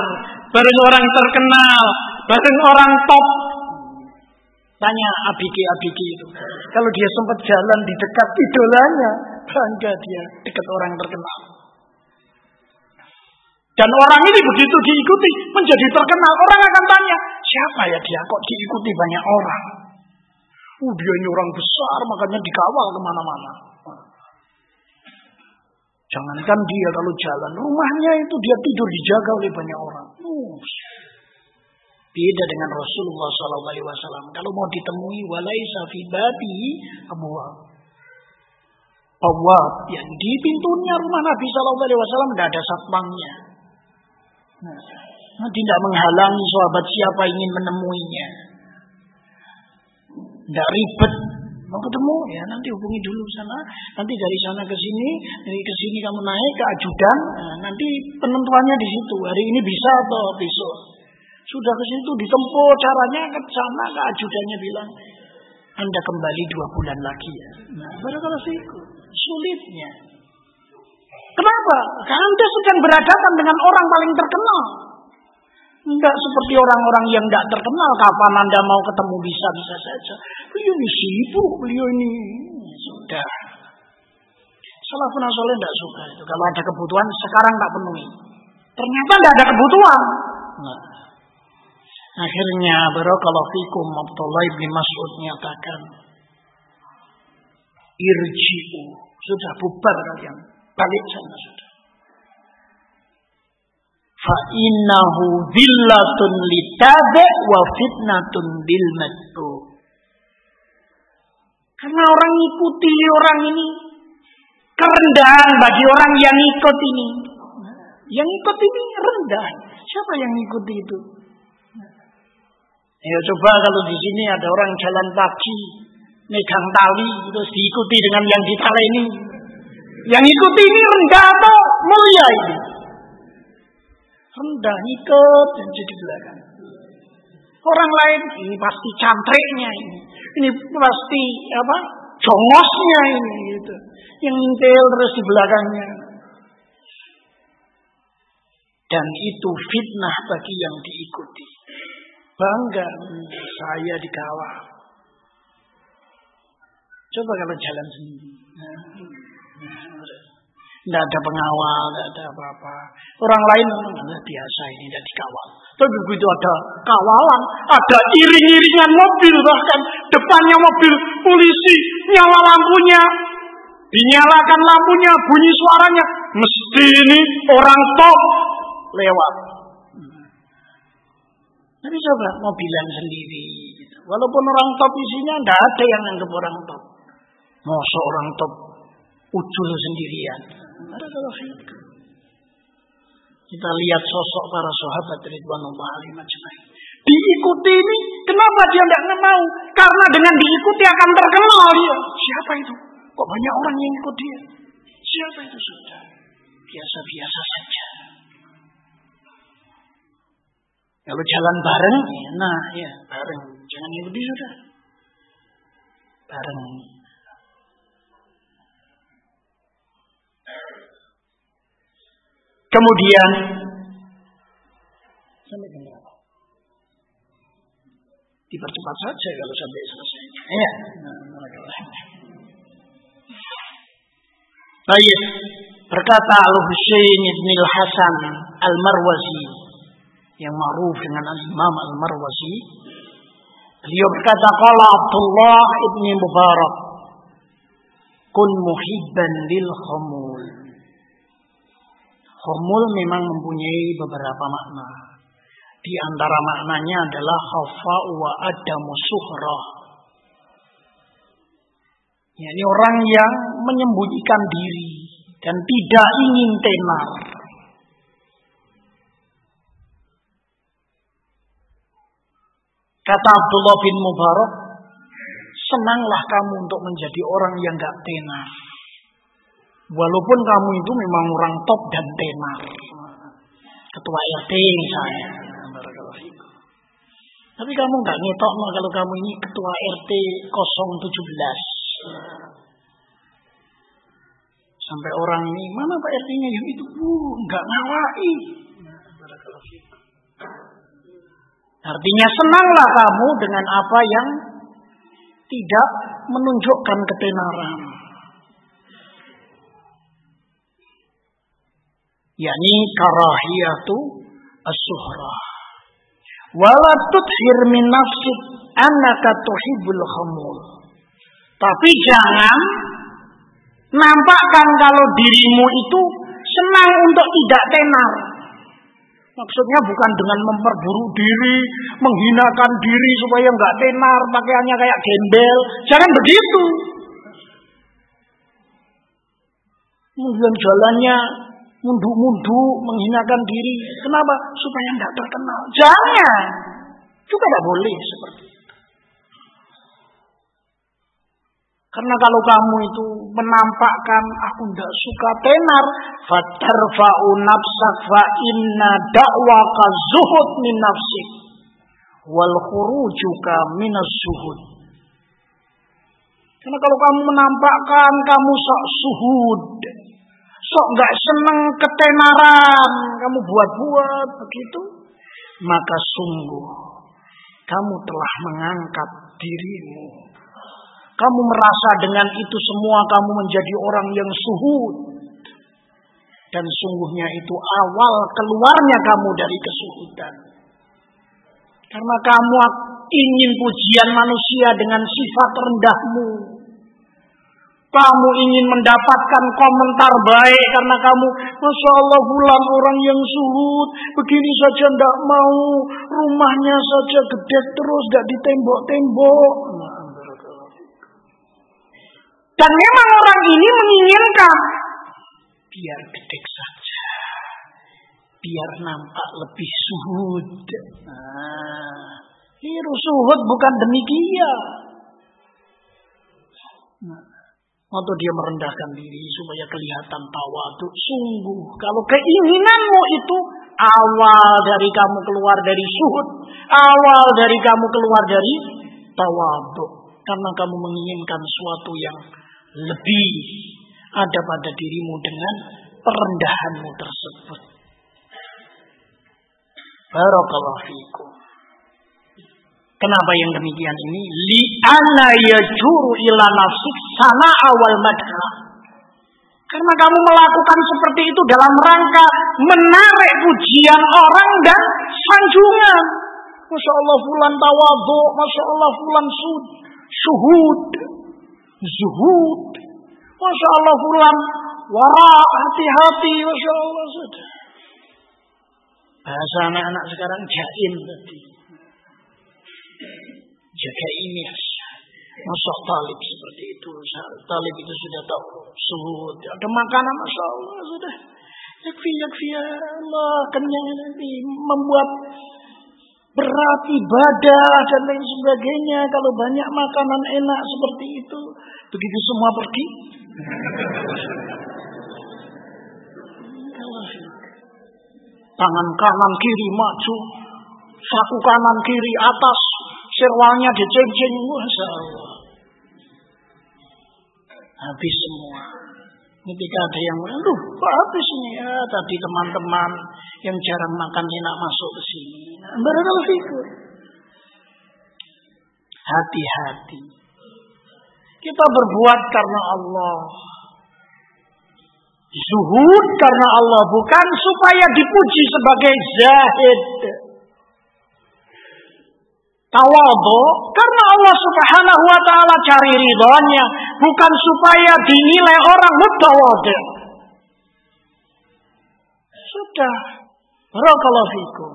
Bareng orang terkenal. Bareng orang top. Tanya abiki-abiki itu. Kalau dia sempat jalan di dekat idolanya. Bangga dia dekat orang terkenal. Dan orang ini begitu diikuti menjadi terkenal. Orang akan tanya, siapa ya dia kok diikuti banyak orang? Uh, dia ini orang besar, makanya dikawal ke mana-mana. Jangankan dia kalau jalan, rumahnya itu dia tidur dijaga oleh banyak orang. Uh, beda dengan Rasulullah SAW. Kalau mau ditemui, walai safi babi abu Awab yang di pintunya rumah Nabi Wasallam tidak ada satpamnya. Nah, tidak menghalangi sahabat siapa ingin menemuinya. Tidak ribet. Mau ketemu ya nanti hubungi dulu sana. Nanti dari sana ke sini, dari ke sini kamu naik ke ajudan. Nah, nanti penentuannya di situ. Hari ini bisa atau besok. Sudah ke situ ditempuh caranya ke sana ke ajudannya bilang anda kembali dua bulan lagi ya. Nah, barangkali itu sulitnya. Kenapa? Karena Anda sedang berhadapan dengan orang paling terkenal. Enggak seperti orang-orang yang tidak terkenal. Kapan Anda mau ketemu bisa-bisa saja. Beliau ini sibuk, beliau ini. Sudah. Salah pun soleh tidak suka itu. Kalau ada kebutuhan sekarang tak penuhi. Ternyata tidak ada kebutuhan. Nah. Akhirnya barakallahu fikum Abdullah bin Mas'ud menyatakan irji'u. Sudah bubar kalian. Balik sana sudah. Fa innahu dhillatun litabe wa fitnatun bil karena orang ikuti orang ini kerendahan bagi orang yang ikut ini. Yang ikut ini rendah siapa yang ikuti itu Ya coba kalau di sini ada orang jalan pagi, megang tali, terus diikuti dengan yang di tali ini. Yang ikuti ini rendah atau mulia ini? Rendah, ikut dan jadi belakang. Orang lain ini pasti cantriknya ini. Ini pasti apa? Jongosnya ini gitu. Yang intel terus di belakangnya. Dan itu fitnah bagi yang diikuti. Bangga saya dikawal. Coba kalau jalan sendiri. Tidak ada pengawal, tidak ada apa-apa. Orang lain biasa ini tidak dikawal. Tapi begitu ada kawalan, ada iring-iringan mobil bahkan depannya mobil polisi nyala lampunya, dinyalakan lampunya, bunyi suaranya, mesti ini orang top lewat. Tapi coba mobilan sendiri. Gitu. Walaupun orang top isinya, tidak ada yang anggap orang top. Mau seorang top ucul sendirian. Ada kalau Kita lihat sosok para sahabat Ridwanullah alaihi majma'in. Diikuti ini, kenapa dia tidak mau? Karena dengan diikuti akan terkenal dia. Siapa itu? Kok banyak orang yang ikut dia? Siapa itu sudah? Biasa-biasa saja. Kalau jalan bareng, nah ya bareng. Jangan ikuti sudah. Bareng. Kemudian sampai berapa? Dipercepat saja kalau sampai selesai. Ya. Baik. Berkata Al-Husain ibn al-Hasan al-Marwazi yang ma'ruf dengan Imam Al-Marwazi. Beliau berkata, Qala Abdullah ibni Mubarak, Kun muhibban lil khumul. Khumul memang mempunyai beberapa makna. Di antara maknanya adalah khafa wa adamu suhrah. Ya, ini orang yang menyembunyikan diri dan tidak ingin tenar. Kata Abdullah bin Mubarak, senanglah kamu untuk menjadi orang yang gak tenar. Walaupun kamu itu memang orang top dan tenar. ketua RT misalnya. Tapi kamu nggak ngetok no, kalau kamu ini ketua RT 017. Sampai orang ini, mana Pak RT-nya yang itu? Bu, nggak ngawai. Artinya senanglah kamu dengan apa yang tidak menunjukkan ketenaran. yakni karahiyatu as-suhra. Wala tudhir min nafsik annaka tuhibbul khamul. Tapi jangan nampakkan kalau dirimu itu senang untuk tidak tenar. Maksudnya bukan dengan memperburuk diri, menghinakan diri supaya nggak tenar, pakaiannya kayak gembel. Jangan begitu. Kemudian jalannya mundu-mundu, menghinakan diri. Kenapa? Supaya tidak terkenal. Jangan. Juga tidak boleh seperti Karena kalau kamu itu menampakkan aku tidak suka tenar, fatarfa'u nafsak fa inna da'waka zuhud min nafsik wal khurujuka minas zuhud. Karena kalau kamu menampakkan kamu sok suhud, sok nggak seneng ketenaran, kamu buat-buat begitu, maka sungguh kamu telah mengangkat dirimu. Kamu merasa dengan itu semua kamu menjadi orang yang suhud. Dan sungguhnya itu awal keluarnya kamu dari kesuhudan. Karena kamu ingin pujian manusia dengan sifat rendahmu. Kamu ingin mendapatkan komentar baik karena kamu, Masya Allah bulan orang yang suhud, begini saja tidak mau, rumahnya saja gede terus, tidak ditembok-tembok. Dan memang orang ini menginginkan, biar gede saja, biar nampak lebih suhud. Nah, ini suhud bukan demikian. Nah, dia merendahkan diri supaya kelihatan tawadu. Sungguh, kalau keinginanmu itu awal dari kamu keluar dari suhud, awal dari kamu keluar dari tawadu. Karena kamu menginginkan sesuatu yang lebih ada pada dirimu dengan perendahanmu tersebut. Barakallahu fikum. Kenapa yang demikian ini? Li'anna yajuru ila nafsik sana awal madha. Karena kamu melakukan seperti itu dalam rangka menarik pujian orang dan sanjungan. Masya Allah fulan tawadhu, Masya Allah fulan sud, syuhud, zuhud. Masya Allah fulan wara, hati-hati, Masya Allah sudah. Bahasa anak-anak sekarang jaim tadi jaga image. Masuk talib seperti itu. Talib itu sudah tahu suhu. Ada makanan Masya Allah sudah. Yakfi, yakfi ya Allah. Kenyang nanti. Membuat berat ibadah dan lain sebagainya. Kalau banyak makanan enak seperti itu. Begitu semua pergi. Tangan kanan kiri maju. Saku kanan kiri atas Sirwalnya dicincin, Masya Allah. Habis semua. Ketika ada yang, aduh kok habis ini ya. Tadi teman-teman yang jarang makan enak masuk ke sini. Baru fikur. Hati-hati. Kita berbuat karena Allah. Zuhud karena Allah. Bukan supaya dipuji sebagai zahid tawadhu karena Allah Subhanahu wa taala cari ridhonya, bukan supaya dinilai orang mutawadhi. Sudah. Barakallahu fikum.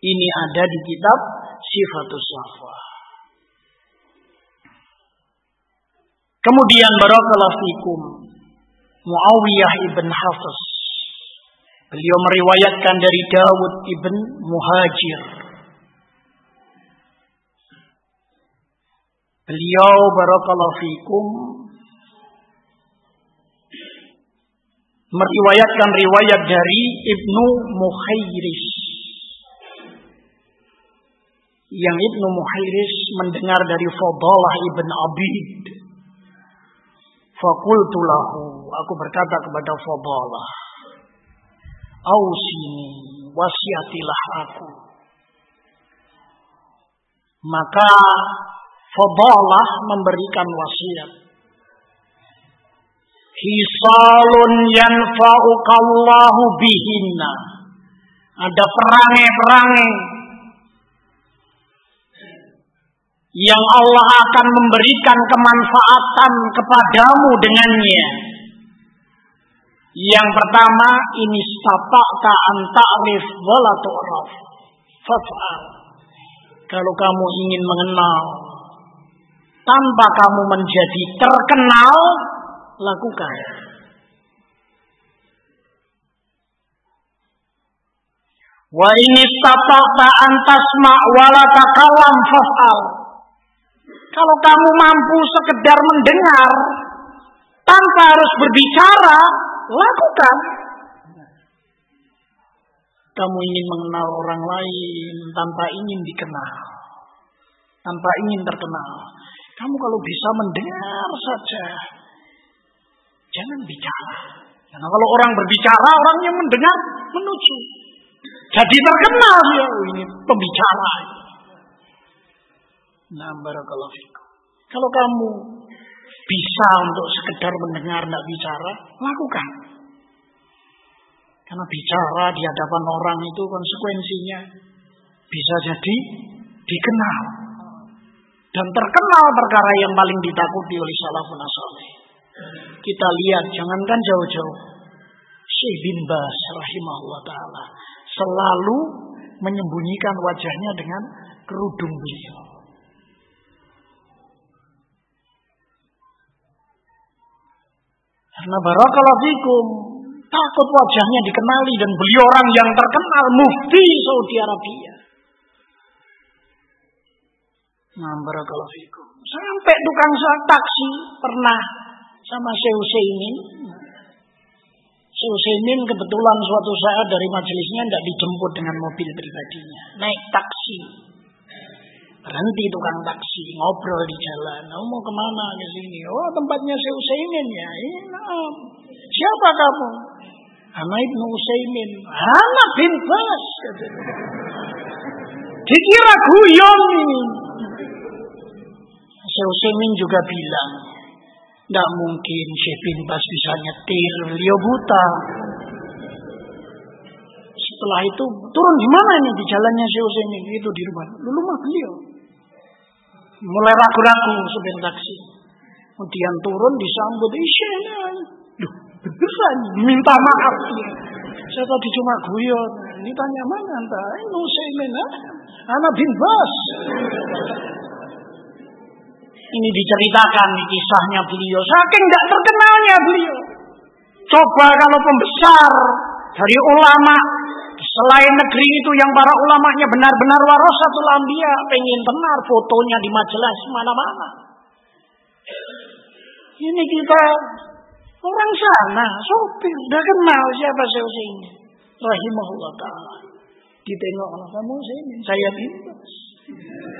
Ini ada di kitab Sifatus Safa. Kemudian barakallahu fikum Muawiyah ibn Hafiz Beliau meriwayatkan dari Dawud ibn Muhajir. Beliau barakallahu fikum meriwayatkan riwayat dari Ibnu Muhairis. Yang Ibnu Muhairis mendengar dari Fadalah Ibn Abid. Fakultulahu. Aku berkata kepada Fadalah. Ausini wasiatilah aku. Maka Fadalah memberikan wasiat. Hisalun yanfa'ukallahu bihinna. Ada perangai-perangai yang Allah akan memberikan kemanfaatan kepadamu dengannya. Yang pertama, ini stata'ta an ta'rif wala tu'raf. Faf'al. Kalau kamu ingin mengenal tanpa kamu menjadi terkenal, lakukan. Wa ini tata'ta antasma wala takalam faf'al. Kalau kamu mampu sekedar mendengar tanpa harus berbicara, lakukan. Kamu ingin mengenal orang lain tanpa ingin dikenal, tanpa ingin terkenal. Kamu kalau bisa mendengar saja, jangan bicara. Karena kalau orang berbicara, orang yang mendengar menuju. Jadi terkenal oh, ini pembicara. Nah, barakallahu. Kalau kamu bisa untuk sekedar mendengar, tidak bicara, lakukan. Karena bicara di hadapan orang itu konsekuensinya bisa jadi dikenal. Dan terkenal perkara yang paling ditakuti oleh salafun asalih. Kita lihat, jangankan jauh-jauh. Syekh bin Bas rahimahullah ta'ala selalu menyembunyikan wajahnya dengan kerudung beliau. Karena barakallahu fikum takut wajahnya dikenali dan beliau orang yang terkenal mufti Saudi Arabia. Nah, barakallahu fikum. Sampai tukang taksi pernah sama Syekh Husaimin. Syekh Husaimin kebetulan suatu saat dari majelisnya tidak dijemput dengan mobil pribadinya. Naik taksi. Berhenti tukang taksi, ngobrol di jalan. Oh, mau ke mana ke sini? Oh, tempatnya Syekh Husaimin ya. Nah, siapa kamu? Anak Ibnu Husaimin. Anak bin Bas. Dikira guyon ini. Syekh Husaimin juga bilang, tidak mungkin Syekh bin Bas bisa nyetir, beliau buta. Setelah itu turun di mana ini di jalannya Syekh Utsaimin itu di rumah. Dulu mah beliau. Mulai ragu-ragu supir taksi. Kemudian turun disambut Isyana. Duh, beneran minta maaf. Saya tadi cuma guyon. Ini tanya mana anda? Ini Utsaimin, anak bin Bas. Ini diceritakan di kisahnya beliau. Saking tidak terkenalnya beliau. Coba kalau pembesar dari ulama selain negeri itu yang para ulamanya benar-benar warasatul anbiya pengen benar fotonya di majalah mana-mana. Ini kita orang sana, sopir, udah kenal siapa ini. Rahimahullah ta'ala. Ditengok Allah kamu saya ini, saya bebas.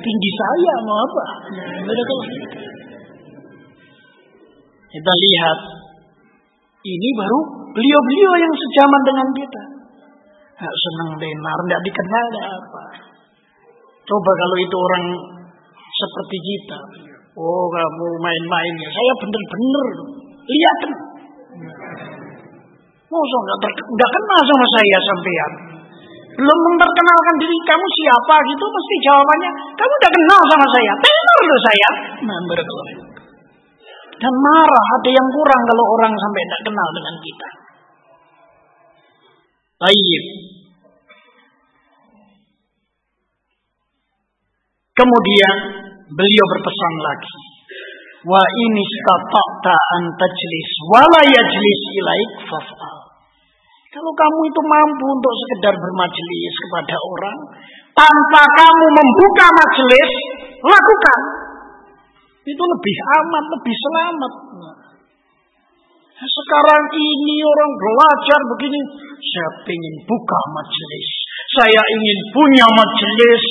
Tinggi saya mau apa? Kita lihat. Ini baru beliau-beliau yang sejaman dengan kita. Gak senang denar, tidak dikenal, tidak apa. Coba kalau itu orang seperti kita. Oh kamu main-main ya. Saya bener-bener lihat. Masa nggak kenal sama saya sampean belum memperkenalkan diri kamu siapa gitu pasti jawabannya kamu udah kenal sama saya tenor loh saya nah dan marah ada yang kurang kalau orang sampai tidak kenal dengan kita baik kemudian beliau berpesan lagi wa ini stata'ta an tajlis wala yajlis ilaik faf'al kalau kamu itu mampu untuk sekedar bermajelis kepada orang, tanpa kamu membuka majelis, lakukan. Itu lebih aman, lebih selamat. Sekarang ini orang belajar begini. Saya ingin buka majelis. Saya ingin punya majelis.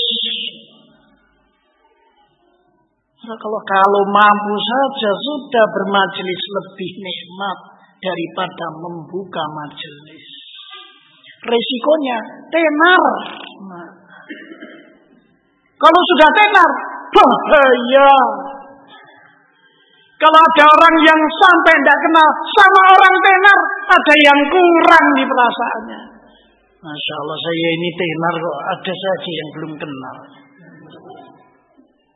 Nah, kalau kalau mampu saja sudah bermajelis lebih nikmat daripada membuka majelis. Resikonya tenar. Nah. Kalau sudah tenar, bahaya. Kalau ada orang yang sampai tidak kenal sama orang tenar, ada yang kurang di perasaannya. Masya Allah saya ini tenar kok, ada saja yang belum kenal.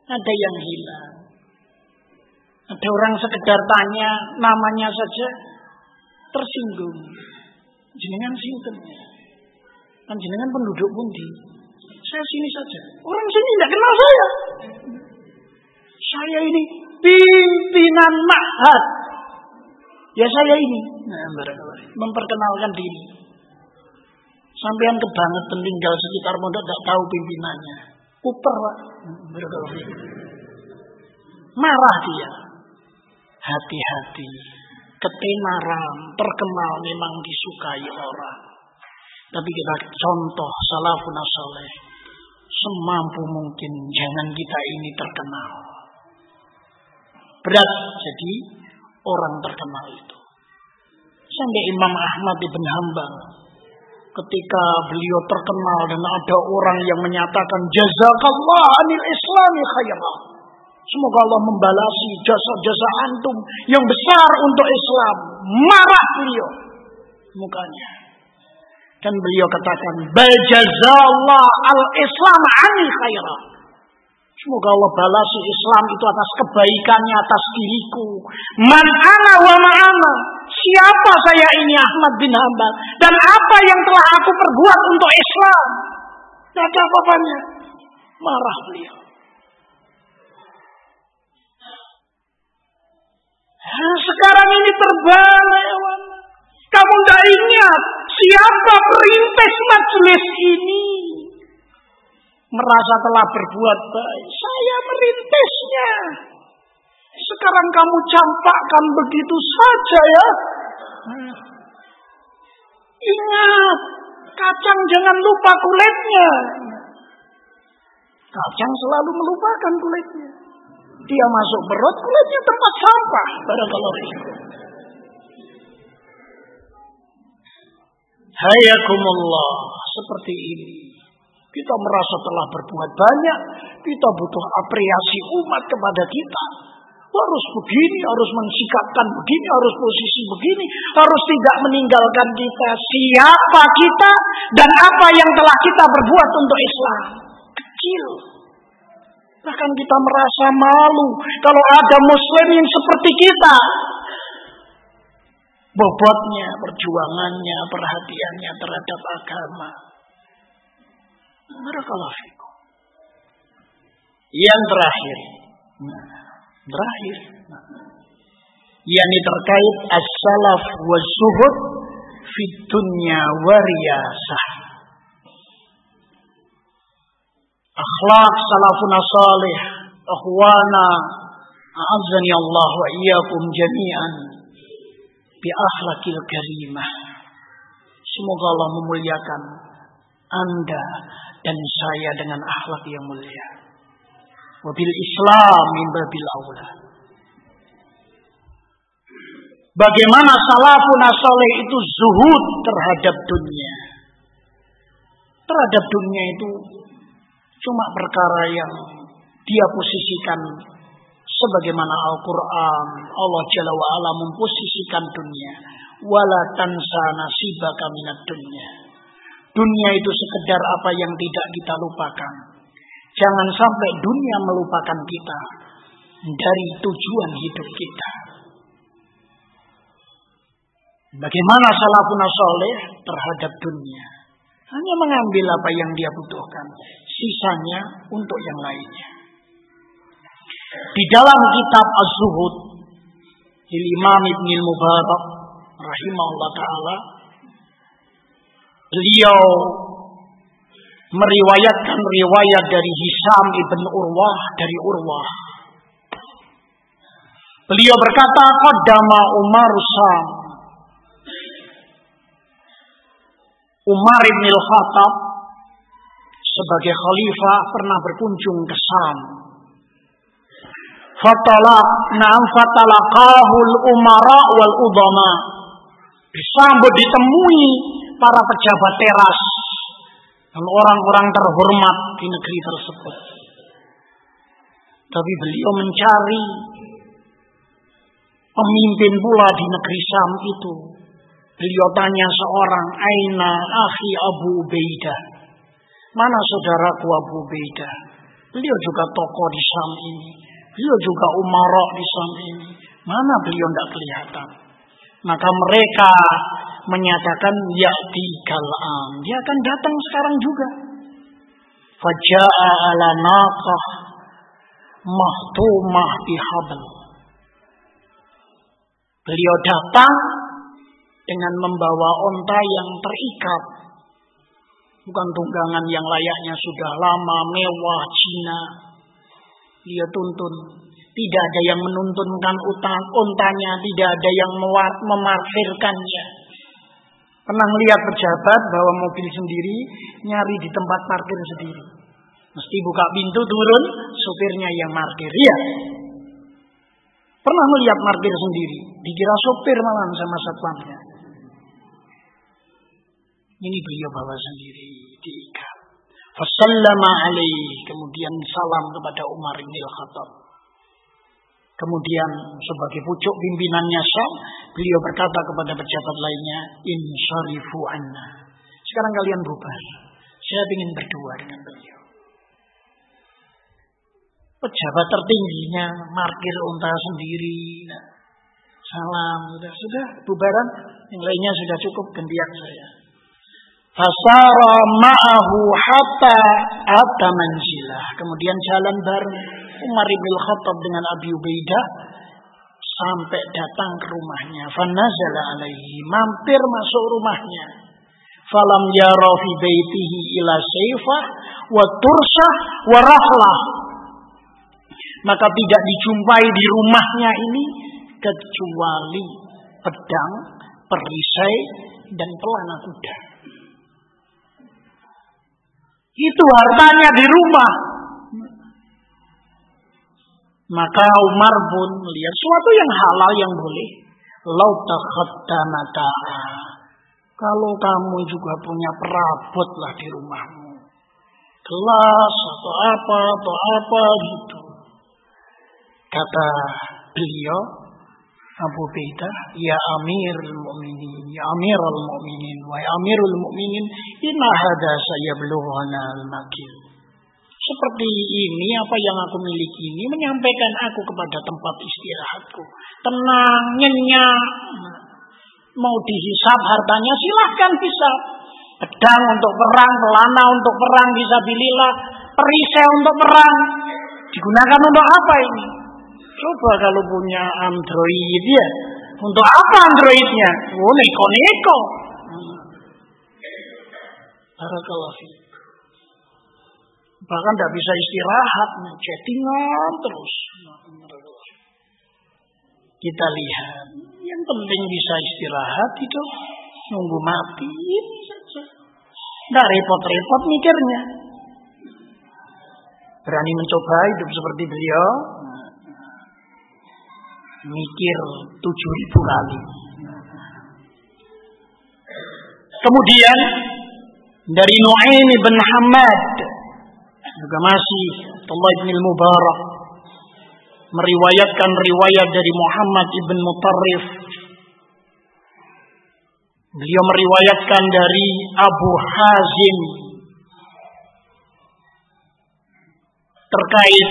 Ada yang hilang. Ada orang sekedar tanya namanya saja tersinggung. Jenengan sinten. Kan jenengan penduduk pundi. Saya sini saja. Orang sini tidak kenal saya. Saya ini pimpinan ma'had. Ya saya ini. Nah, memperkenalkan diri. Sampean kebangetan tinggal sekitar mondok tidak tahu pimpinannya. Pak. Marah dia. Hati-hati. Ketenaran terkenal memang disukai orang. Tapi kita contoh salafun soleh. Semampu mungkin jangan kita ini terkenal. Berat jadi orang terkenal itu. Sampai Imam Ahmad ibn Hambal ketika beliau terkenal dan ada orang yang menyatakan jazakallah anil islami khairah. Semoga Allah membalasi jasa-jasa antum yang besar untuk Islam. Marah beliau mukanya. Dan beliau katakan, Bajazallah al-Islam ani khairah. Semoga Allah balasi Islam itu atas kebaikannya atas diriku. Man ana wa ma'ana. Siapa saya ini Ahmad bin Hambal. Dan apa yang telah aku perbuat untuk Islam. Tidak ada apa-apanya. Marah beliau. Sekarang ini terbalik. Kamu tidak ingat siapa perintis majelis ini merasa telah berbuat baik. Saya merintisnya. Sekarang kamu campakkan begitu saja ya. Ingat, kacang jangan lupa kulitnya. Kacang selalu melupakan kulitnya. Dia masuk perut, kulitnya tempat sampah. Barakallahu Hayakumullah. Seperti ini. Kita merasa telah berbuat banyak. Kita butuh apresiasi umat kepada kita. Harus begini, harus mensikapkan begini, harus posisi begini. Harus tidak meninggalkan kita. Siapa kita dan apa yang telah kita berbuat untuk Islam. Kecil. Bahkan kita merasa malu kalau ada muslimin seperti kita. Bobotnya, perjuangannya, perhatiannya terhadap agama. Barakallahu fikum. Yang terakhir. Nah, terakhir. Nah, terkait as-salaf wa zuhud fi dunya wa riyasah. Akhlak salafun salih, akhwana, a'azzani Allah wa iyyakum jami'an bi akhlakil karimah. Semoga Allah memuliakan Anda dan saya dengan akhlak yang mulia. Wabil Islam min babil aula. Bagaimana salafun soleh itu zuhud terhadap dunia. Terhadap dunia itu cuma perkara yang dia posisikan sebagaimana Al-Quran Allah Jalla wa'ala memposisikan dunia wala tansa nasibaka minat dunia Dunia itu sekedar apa yang tidak kita lupakan. Jangan sampai dunia melupakan kita dari tujuan hidup kita. Bagaimana salafun soleh terhadap dunia? Hanya mengambil apa yang dia butuhkan. Sisanya untuk yang lainnya. Di dalam kitab Az-Zuhud, Imam Ibn Mubarak rahimahullah ta'ala beliau meriwayatkan riwayat dari Hisam ibn Urwah dari Urwah. Beliau berkata, Qaddama Umar Sam. Umar ibn Khattab sebagai khalifah pernah berkunjung ke Sam. Fatala na'am fatalaqahul umara wal udama. Disambut ditemui para pejabat teras dan orang-orang terhormat di negeri tersebut. Tapi beliau mencari pemimpin pula di negeri Sam itu. Beliau tanya seorang, Aina akhi Abu Ubaidah. Mana saudaraku Abu Ubaidah? Beliau juga tokoh di Sam ini. Beliau juga umarok di Sam ini. Mana beliau tidak kelihatan? Maka mereka menyatakan ya'ti kal'am. Dia akan datang sekarang juga. Faja'a ala naqah mahtumah bihabl. Beliau datang dengan membawa onta yang terikat. Bukan tunggangan yang layaknya sudah lama, mewah, Cina. Dia tuntun. Tidak ada yang menuntunkan utang ontanya, tidak ada yang memarkirkannya. Pernah melihat pejabat bawa mobil sendiri, nyari di tempat parkir sendiri. Mesti buka pintu turun, sopirnya yang parkir. Iya. Pernah melihat parkir sendiri, dikira sopir malam sama satpamnya. Ini beliau bawa sendiri diikat. Fasallama alaih. Kemudian salam kepada Umar bin Khattab. Kemudian sebagai pucuk pimpinannya Syam, beliau berkata kepada pejabat lainnya, Insyarifu anna. Sekarang kalian bubar. Saya ingin berdua dengan beliau. Pejabat tertingginya markir unta sendiri. Salam, sudah, sudah bubaran. Yang lainnya sudah cukup gantian saya. Fasara ma'ahu hatta manzilah. Kemudian jalan bareng Umar bin Khattab dengan Abi Ubaidah sampai datang ke rumahnya. Fanazala alaihi. Mampir masuk rumahnya. Falam yara fi baitihi ila sayfah wa tursah wa rahlah. Maka tidak dijumpai di rumahnya ini kecuali pedang, perisai, dan pelana kuda. Itu hartanya di rumah. Maka Umar pun melihat sesuatu yang halal yang boleh. mata. Kalau kamu juga punya perabot lah di rumahmu. Gelas atau apa atau apa gitu. Kata beliau, Abu Baidah, ya Amir Mu'minin, ya Amirul Mu'minin, wa ya Amirul Mu'minin, inna hada saya belughana al-makil. Seperti ini apa yang aku miliki ini menyampaikan aku kepada tempat istirahatku. Tenang, nyenyak. Mau dihisap hartanya silahkan bisa. Pedang untuk perang, pelana untuk perang, bisa bililah. Perisai untuk perang. Digunakan untuk apa ini? Coba kalau punya Android ya. Untuk apa Androidnya? Oh, neko-neko. Bahkan tidak bisa istirahat, chattingan terus. Kita lihat, yang penting bisa istirahat itu nunggu mati. Tidak repot-repot mikirnya. Berani mencoba hidup seperti beliau, mikir tujuh ribu kali. Kemudian dari Nu'aim bin Hamad juga masih Allah bin Mubarak meriwayatkan riwayat dari Muhammad ibn Mutarrif Beliau meriwayatkan dari Abu Hazim terkait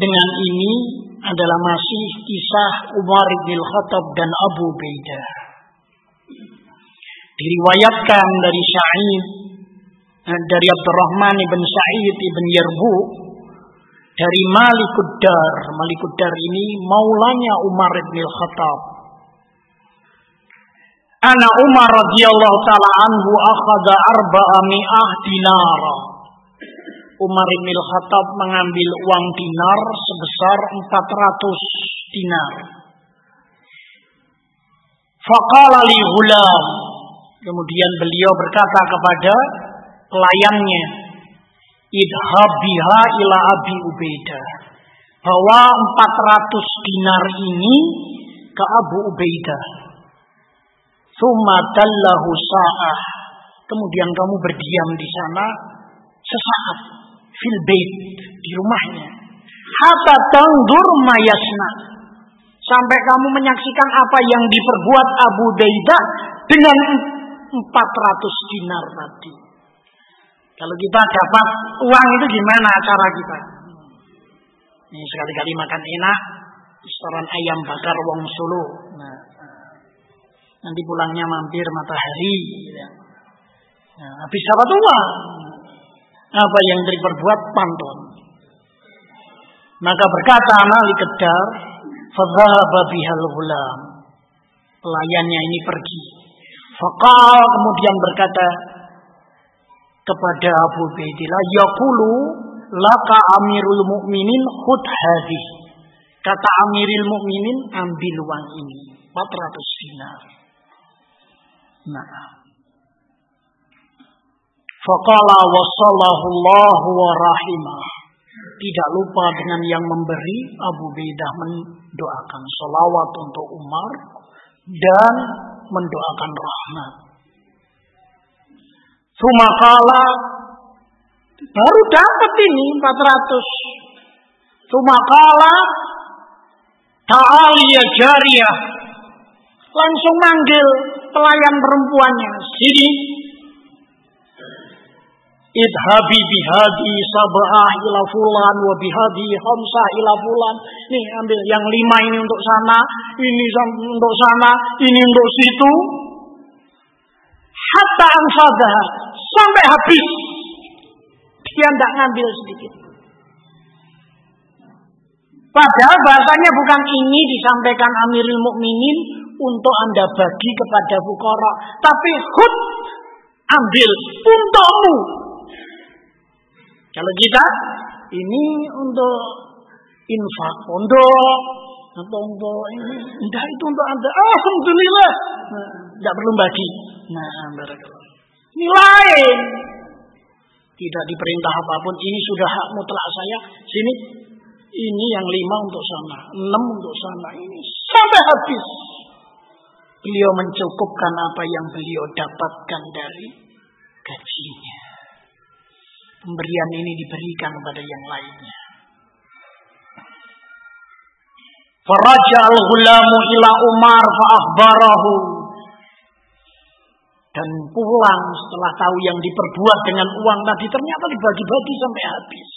dengan ini adalah masih kisah Umar bin Khattab dan Abu Baidah. Diriwayatkan dari Sa'id dari Abdurrahman bin Sa'id bin Yarbu dari Malikuddar. Malikuddar ini maulanya Umar bin Khattab. Ana Umar radhiyallahu taala anhu akhadha arba'a mi'ah dinara Umar bin Khattab mengambil uang dinar sebesar 400 dinar. Faqala li. Kemudian beliau berkata kepada pelayannya, Idhab biha ila Abi Ubaidah. Bawa 400 dinar ini ke Abu Ubaidah. Sumadallahu sa'ah. Kemudian kamu berdiam di sana sesaat. Fil bait. Di rumahnya. Hatta tangdur mayasna. Sampai kamu menyaksikan apa yang diperbuat Abu Ubaidah dengan 400 dinar tadi. Kalau kita dapat uang itu gimana cara kita? Ini sekali-kali makan enak, restoran ayam bakar wong Solo. Nah, nanti pulangnya mampir matahari. Ya. Nah, habis dapat uang. Apa yang diperbuat pantun. Maka berkata Malik Kedar, Fadhaba bihal gulam. Pelayannya ini pergi. Fakal kemudian berkata kepada Abu Baidillah, Yakulu laka amirul mu'minin khud hadih. Kata amirul mu'minin, ambil uang ini. 400 dinar. Nah. Faqala wasallahu wa rahimah. Tidak lupa dengan yang memberi, Abu Baidah mendoakan salawat untuk Umar dan mendoakan rahmat. Sumakala baru dapat ini 400. Sumakala ta'ali ya jariyah. Langsung manggil pelayan perempuannya. Sini. Idhabi bihadi sabah ila fulan wa bihadi khamsa ila fulan. Nih ambil yang lima ini untuk sana, ini untuk sana, ini untuk situ. Hatta anfadah sampai habis. Dia tidak ngambil sedikit. Padahal bahasanya bukan ini disampaikan Amirul Mukminin untuk Anda bagi kepada fukara, tapi hud ambil untukmu. Kalau kita ini untuk infak pondok atau untuk ini, tidak itu untuk Anda. Alhamdulillah. Tidak perlu bagi. Nah, Ini lain. Tidak diperintah apa pun. Ini sudah hak mutlak saya. Sini. Ini yang lima untuk sana. Enam untuk sana. Ini sampai habis. Beliau mencukupkan apa yang beliau dapatkan dari gajinya. Pemberian ini diberikan kepada yang lainnya. Faraja al-ghulamu ila Umar fa'akhbarahu. Dan pulang setelah tahu yang diperbuat dengan uang tadi ternyata dibagi-bagi sampai habis.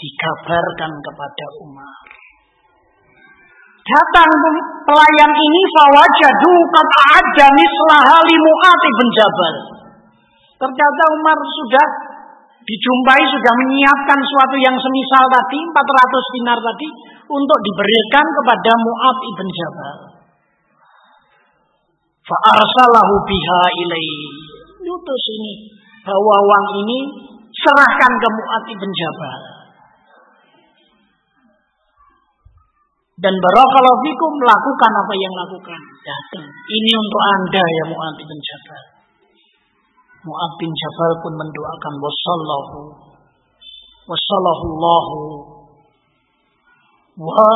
Dikabarkan kepada Umar. Datang pelayan ini fawajadu qad ada mislaha li Mu'adz bin Jabal. Ternyata Umar sudah dijumpai sudah menyiapkan suatu yang semisal tadi 400 dinar tadi untuk diberikan kepada Mu'ad ibn Jabal. Fa'arsalahu biha ilaihi. Yutus ini bawa uang ini serahkan ke Mu'ad ibn Jabal. Dan barakallahu fikum lakukan apa yang lakukan. Datang. Ini untuk Anda ya Mu'ad ibn Jabal. Mu'ad bin Jabal pun mendoakan wasallahu wasallallahu wa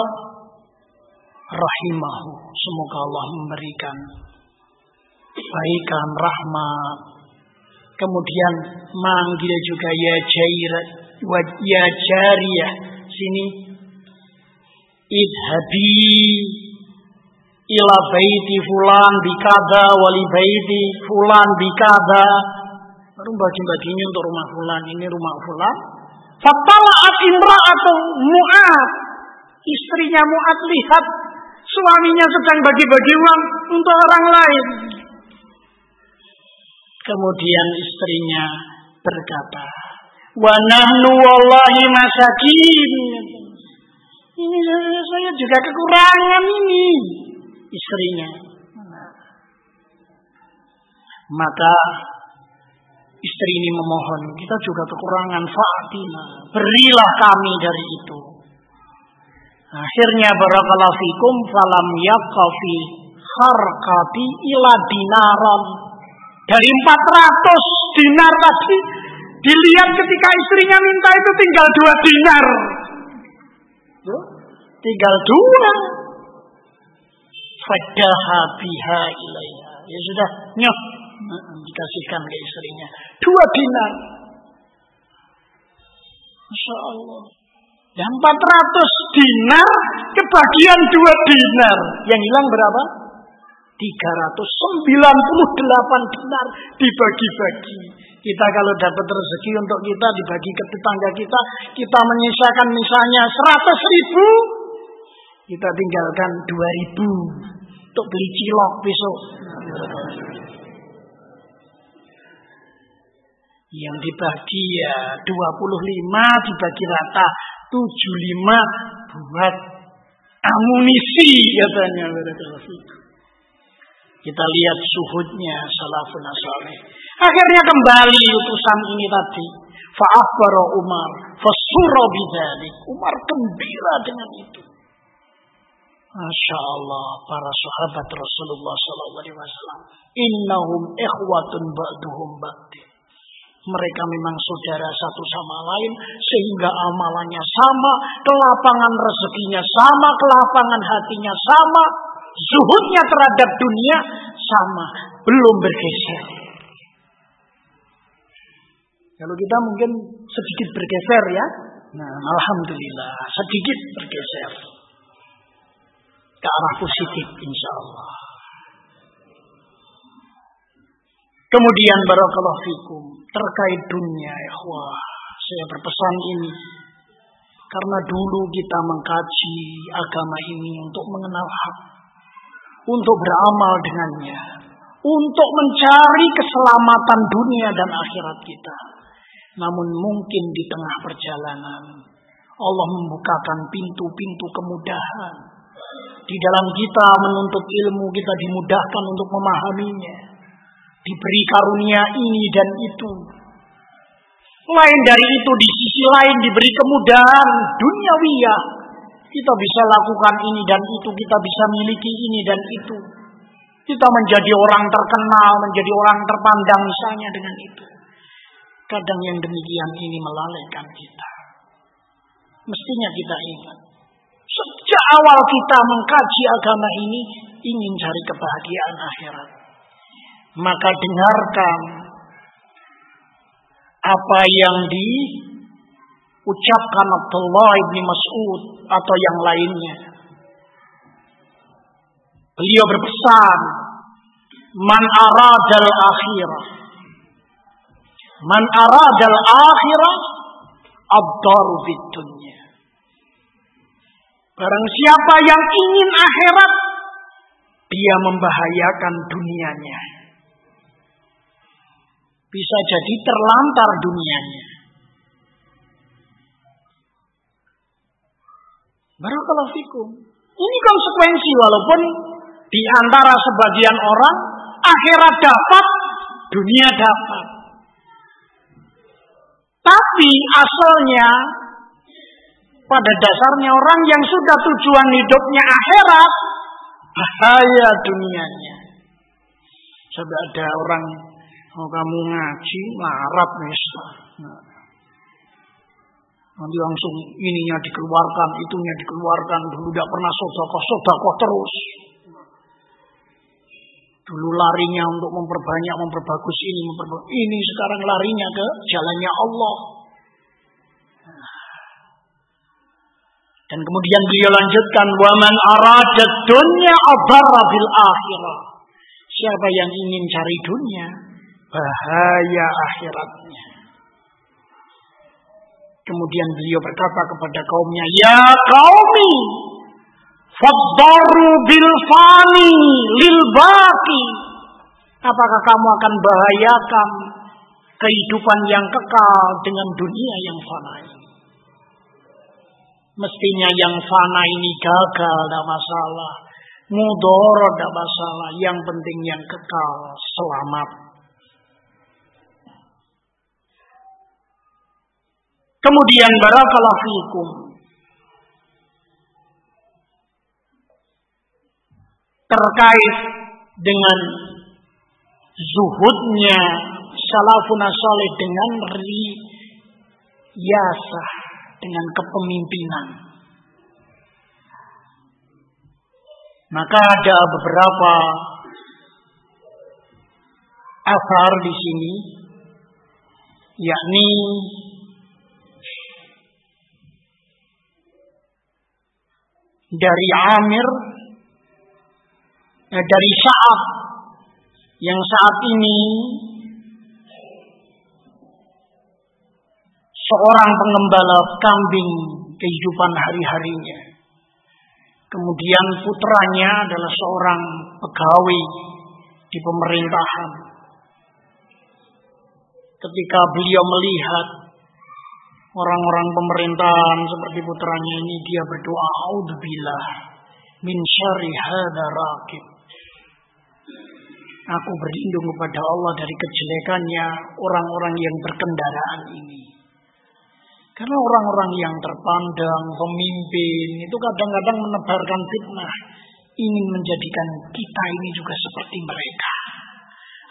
rahimahu. Semoga Allah memberikan kebaikan, rahmat. Kemudian manggil juga ya jair, ya jariyah. Sini. Idhabi ila baiti fulan bikada wali baiti fulan bikada baru bagi-baginya untuk rumah fulan. Ini rumah fulan. Fatala'at imra'atu Mu'ad. Istrinya Mu'ad lihat suaminya sedang bagi-bagi uang untuk orang lain kemudian istrinya berkata wa nahnu wallahi masakin ini saya juga kekurangan ini istrinya. Maka istri ini memohon, kita juga kekurangan Fatima, berilah kami dari itu. Akhirnya barakallahu fikum falam yaqafi kharqati ila dinaron. Dari 400 dinar tadi dilihat ketika istrinya minta itu tinggal dua dinar. Tinggal dua. Fadaha biha ilaiha. Ya sudah, nyok. Dikasihkan ke istrinya. Dua dinar. Masya Allah. Dan 400 dinar kebagian dua dinar. Yang hilang berapa? 398 dinar dibagi-bagi. Kita kalau dapat rezeki untuk kita dibagi ke tetangga kita, kita menyisakan misalnya 100 ribu, kita tinggalkan 2 ribu untuk beli cilok besok. Yang dibagi ya 25 dibagi rata 75 buat amunisi katanya. Kita lihat suhudnya salafun saleh. Akhirnya kembali utusan ini tadi. Fa'akhbara Umar. Fasura bidalik. Umar gembira dengan itu. Masya Allah, para sahabat Rasulullah Wasallam. Innahum ikhwatun ba'duhum ba'di. Mereka memang saudara satu sama lain sehingga amalannya sama, kelapangan rezekinya sama, kelapangan hatinya sama, zuhudnya terhadap dunia sama, belum bergeser. Kalau kita mungkin sedikit bergeser ya. Nah, alhamdulillah sedikit bergeser ke arah positif insya Allah. Kemudian barakallahu fikum terkait dunia ya wah saya berpesan ini karena dulu kita mengkaji agama ini untuk mengenal hak untuk beramal dengannya untuk mencari keselamatan dunia dan akhirat kita namun mungkin di tengah perjalanan Allah membukakan pintu-pintu kemudahan di dalam kita menuntut ilmu kita dimudahkan untuk memahaminya diberi karunia ini dan itu. Lain dari itu di sisi lain diberi kemudahan duniawiyah. Kita bisa lakukan ini dan itu, kita bisa miliki ini dan itu. Kita menjadi orang terkenal, menjadi orang terpandang misalnya dengan itu. Kadang yang demikian ini melalaikan kita. Mestinya kita ingat. Sejak awal kita mengkaji agama ini, ingin cari kebahagiaan akhirat maka dengarkan apa yang diucapkan Abdullah bin Mas'ud atau yang lainnya. Beliau berpesan, "Man aradal akhirah Man aradal akhirah abdaru fid dunya." Barang siapa yang ingin akhirat, dia membahayakan dunianya bisa jadi terlantar dunianya. Barakallahu fikum. Ini konsekuensi walaupun di antara sebagian orang akhirat dapat, dunia dapat. Tapi asalnya pada dasarnya orang yang sudah tujuan hidupnya akhirat, bahaya dunianya. Sudah ada orang Oh kamu ngaji larat wis. Nah. Nanti langsung ininya dikeluarkan, itunya dikeluarkan. Dulu tidak pernah sodakoh, sodakoh terus. Dulu larinya untuk memperbanyak, memperbagus ini, memperbagus ini. Sekarang larinya ke jalannya Allah. Dan kemudian beliau lanjutkan, waman aradat dunya abarra bil akhirah. Siapa yang ingin cari dunia, bahaya akhiratnya. Kemudian beliau berkata kepada kaumnya, Ya kaumi, faddaru bil fani lil baki. Apakah kamu akan bahayakan kehidupan yang kekal dengan dunia yang fana ini? Mestinya yang fana ini gagal, tidak masalah. Mudoro tidak masalah. Yang penting yang kekal, selamat. Kemudian barakallahu fikum. terkait dengan zuhudnya salafun saleh dengan riyasah dengan kepemimpinan. Maka ada beberapa asar di sini yakni dari Amir eh, dari Sa'ab yang saat ini seorang pengembala kambing kehidupan hari-harinya. Kemudian putranya adalah seorang pegawai di pemerintahan. Ketika beliau melihat orang-orang pemerintahan seperti putranya ini, dia berdoa, "Audzubillah min syarri hadza raqib." Aku berlindung kepada Allah dari kejelekannya orang-orang yang berkendaraan ini. Karena orang-orang yang terpandang, pemimpin, itu kadang-kadang menebarkan fitnah. Ingin menjadikan kita ini juga seperti mereka.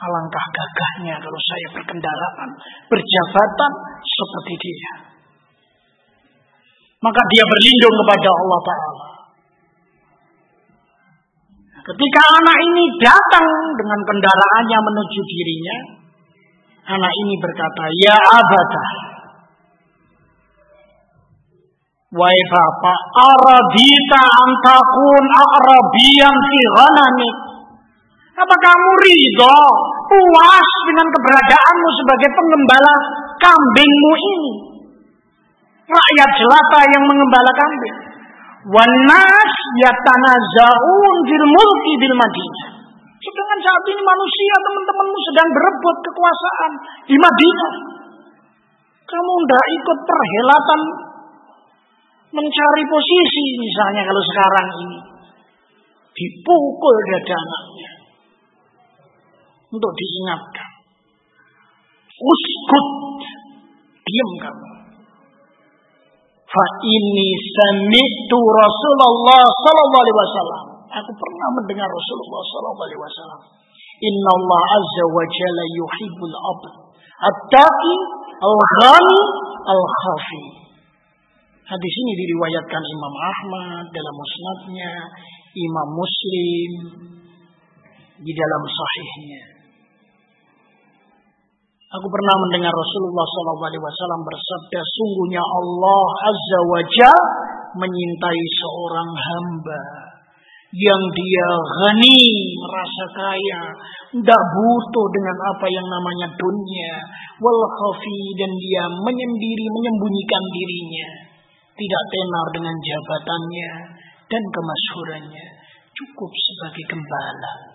Alangkah gagahnya kalau saya berkendaraan, berjabatan seperti dia. Maka dia berlindung kepada Allah Ta'ala. Ketika anak ini datang dengan kendaraannya menuju dirinya, anak ini berkata, Ya abadah, Wahai bapak, aradita antakun arabian fi ghanamik. Apa kamu ridho, puas dengan keberadaanmu sebagai pengembala kambingmu ini? Rakyat jelata yang mengembala kambing. Wanas yatanazaun fil mulki bil Madinah. Sedangkan saat ini manusia teman-temanmu sedang berebut kekuasaan di Madinah. Kamu tidak ikut perhelatan mencari posisi misalnya kalau sekarang ini dipukul dada anaknya untuk diingatkan uskut diam kamu fa ini sami'tu Rasulullah sallallahu alaihi wasallam. Aku pernah mendengar Rasulullah sallallahu alaihi wasallam. Inna Allah azza wa jalla yuhibbul abd. At-taqi al-ghani al-khafi. Hadis ini diriwayatkan Imam Ahmad dalam musnadnya, Imam Muslim di dalam sahihnya. Aku pernah mendengar Rasulullah SAW bersabda, sungguhnya Allah Azza wa Jal menyintai seorang hamba yang dia ghani, merasa kaya, tidak butuh dengan apa yang namanya dunia, wal khafi dan dia menyendiri, menyembunyikan dirinya. Tidak tenar dengan jabatannya dan kemasyhurannya, cukup sebagai gembala.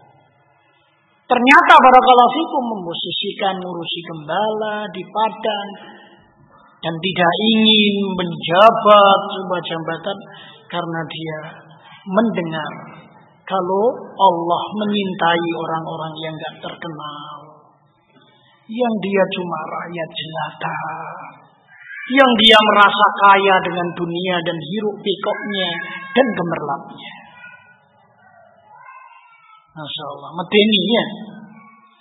Ternyata para kalafikum memposisikan ngurusi gembala di padang dan tidak ingin menjabat sebuah jabatan karena dia mendengar kalau Allah menyintai orang-orang yang tidak terkenal yang dia cuma rakyat jelata yang dia merasa kaya dengan dunia dan hiruk pikoknya dan gemerlapnya. Masya Allah, medeni ya.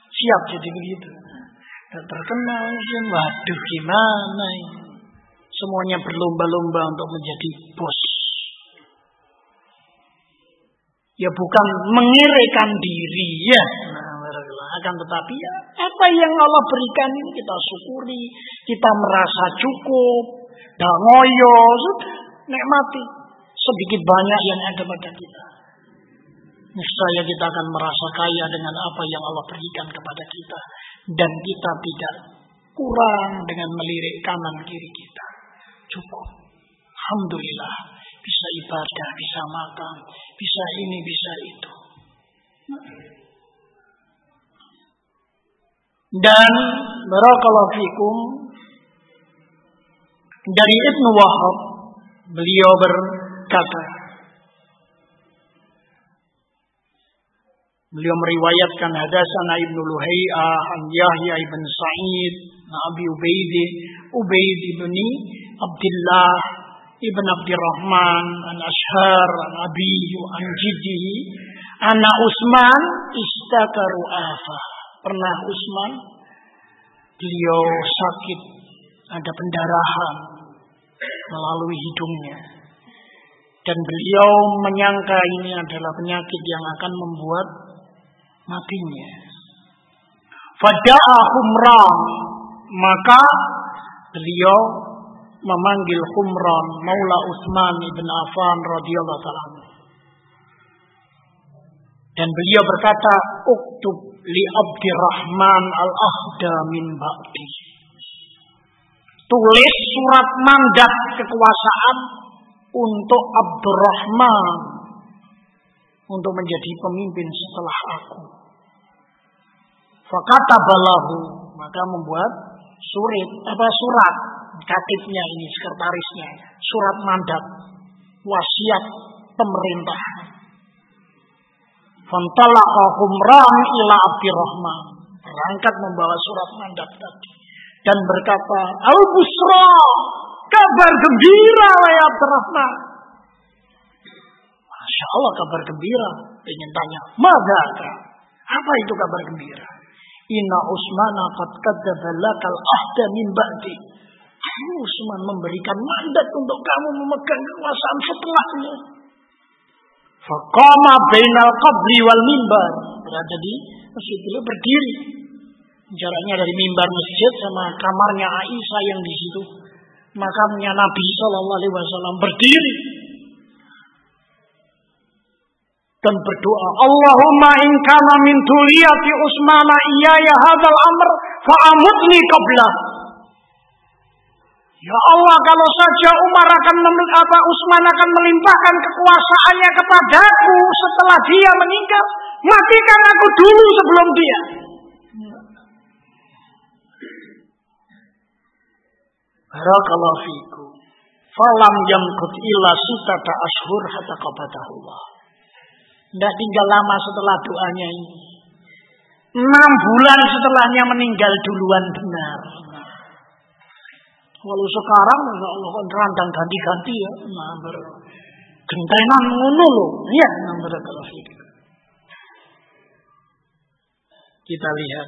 Siap jadi begitu. Dan terkenal, waduh gimana ini. Semuanya berlomba-lomba untuk menjadi bos. Ya bukan mengirikan diri ya. Nah, akan tetapi ya apa yang Allah berikan ini kita syukuri, kita merasa cukup, dan ngoyo, sudah nikmati sedikit banyak yang ada pada kita. Niscaya kita akan merasa kaya dengan apa yang Allah berikan kepada kita dan kita tidak kurang dengan melirik kanan kiri kita. Cukup. Alhamdulillah bisa ibadah, bisa makan, bisa ini, bisa itu. Dan barakallahu fikum dari Ibnu Wahab beliau berkata Beliau meriwayatkan hadasan Ibnu Luhai'ah an Yahya ibn Sa'id Abi Ubaid Ubaid ibn Abdullah ibn Abdurrahman an Ashar an Abi an Jiddihi Anak Usman istakaru afa. Pernah Usman beliau sakit ada pendarahan melalui hidungnya. Dan beliau menyangka ini adalah penyakit yang akan membuat matinya. Fada'a Humran. Maka beliau memanggil Humran Maula Utsman ibn Affan radhiyallahu taala dan beliau berkata, "Uktub li Abdurrahman al-Ahda min ba'di." Tulis surat mandat kekuasaan untuk Abdurrahman untuk menjadi pemimpin setelah aku. Fakata balahu maka membuat surat apa surat katibnya ini sekretarisnya surat mandat wasiat pemerintah Fantalaqa Humran ila Abdurrahman. Berangkat membawa surat mandat tadi. Dan berkata, Al-Busra, kabar gembira wahai Abdurrahman. Masya Allah kabar gembira. Ingin tanya, mada Apa itu kabar gembira? Inna Usman qad kadzdzaba lakal ahda min ba'di. Usman memberikan mandat untuk kamu memegang kekuasaan setelahnya. Fakoma bainal qabli wal mimbar. Berada di masjid beliau berdiri. Jaraknya dari mimbar masjid sama kamarnya Aisyah yang di situ. Makamnya Nabi Shallallahu Alaihi Wasallam berdiri dan berdoa Allahumma in kana min tuliyati Usmana iyaya hadzal amr fa'amutni qabla Ya Allah, kalau saja Umar akan apa Utsman akan melimpahkan kekuasaannya kepadaku setelah dia meninggal, matikan aku dulu sebelum dia. Barakallahu fiku. Falam yamkut illa sutata ashur hatta qabatahullah. Tidak tinggal lama setelah doanya ini. Enam bulan setelahnya meninggal duluan benar. Walau sekarang ya Allah kan ganti-ganti ya. Nah, ber gentenan ngono loh. Iya, nah Kita lihat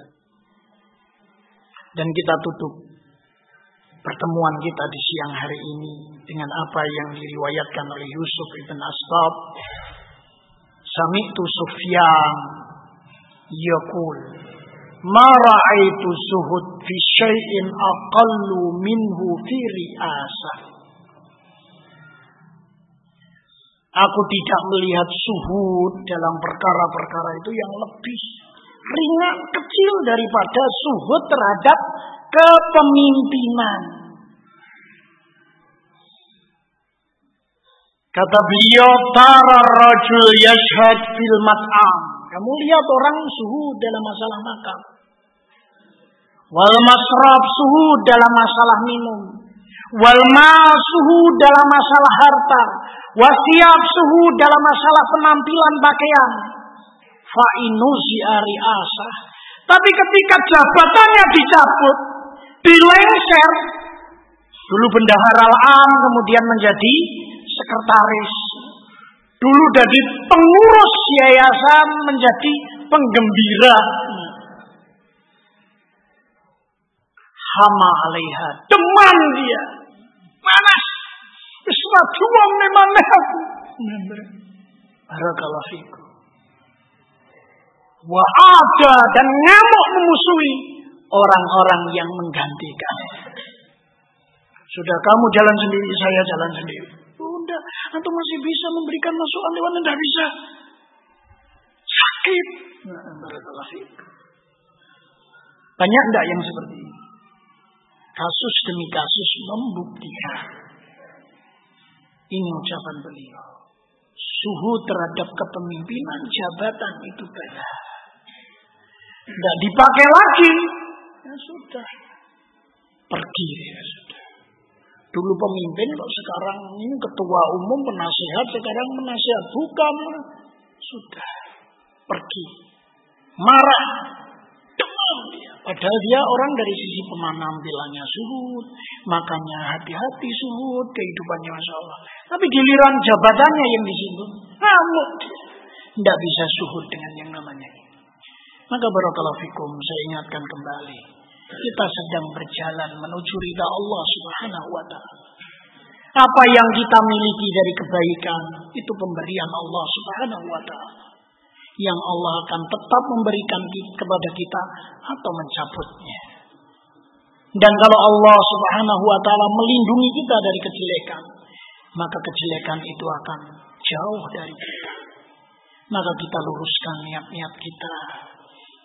dan kita tutup pertemuan kita di siang hari ini dengan apa yang diriwayatkan oleh Yusuf ibn Asbab. Sami'tu Sufyan yaqul ma ra'aitu suhud fi syai'in aqallu minhu fi ri'asah. Aku tidak melihat suhud dalam perkara-perkara itu yang lebih ringan kecil daripada suhud terhadap kepemimpinan. Kata beliau, Tara rajul yashhad fil mat'am. Kamu lihat orang suhu dalam masalah makan. Wal masrab suhu dalam masalah minum. Wal suhu dalam masalah harta. Wasiab suhu dalam masalah penampilan pakaian. Fa'inuzi ari asah. Tapi ketika jabatannya dicabut, dilengser, dulu bendahara al kemudian menjadi sekretaris Dulu dari pengurus yayasan menjadi penggembira. Hama alaiha. Teman dia. Panas. Isra juang memang aku. Barakallahu fikum. Wa ada dan ngamuk memusuhi orang-orang yang menggantikan. Sudah kamu jalan sendiri, saya jalan sendiri. Udah, atau masih bisa memberikan masukan lewat tidak bisa. Sakit. Banyak enggak yang seperti ini? Kasus demi kasus membuktikan. Ini ucapan beliau. Suhu terhadap kepemimpinan jabatan itu benar. Tidak dipakai lagi. Ya sudah. Pergi ya sudah. Dulu pemimpin kok sekarang ini ketua umum penasihat sekarang penasihat bukan. Sudah. Pergi. Marah. Padahal dia orang dari sisi penampilannya suhud, makannya hati-hati suhud, kehidupannya masya Allah. Tapi giliran jabatannya yang disinggung, ngamuk Tidak bisa suhud dengan yang namanya Maka barakallahu fikum saya ingatkan kembali. Kita sedang berjalan menuju ridha Allah subhanahu wa ta'ala. Apa yang kita miliki dari kebaikan itu pemberian Allah subhanahu wa ta'ala. Yang Allah akan tetap memberikan kepada kita atau mencabutnya. Dan kalau Allah subhanahu wa ta'ala melindungi kita dari kejelekan. Maka kejelekan itu akan jauh dari kita. Maka kita luruskan niat-niat kita.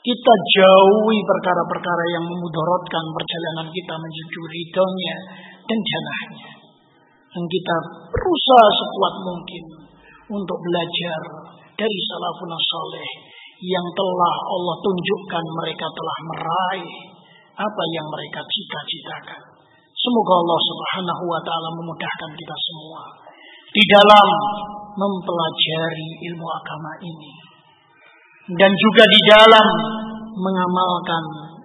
Kita jauhi perkara-perkara yang memudorotkan perjalanan kita menuju ridhonya dan janahnya. Dan kita berusaha sekuat mungkin untuk belajar dari salafun saleh yang telah Allah tunjukkan mereka telah meraih apa yang mereka cita-citakan. Semoga Allah Subhanahu wa taala memudahkan kita semua di dalam mempelajari ilmu agama ini dan juga di dalam mengamalkan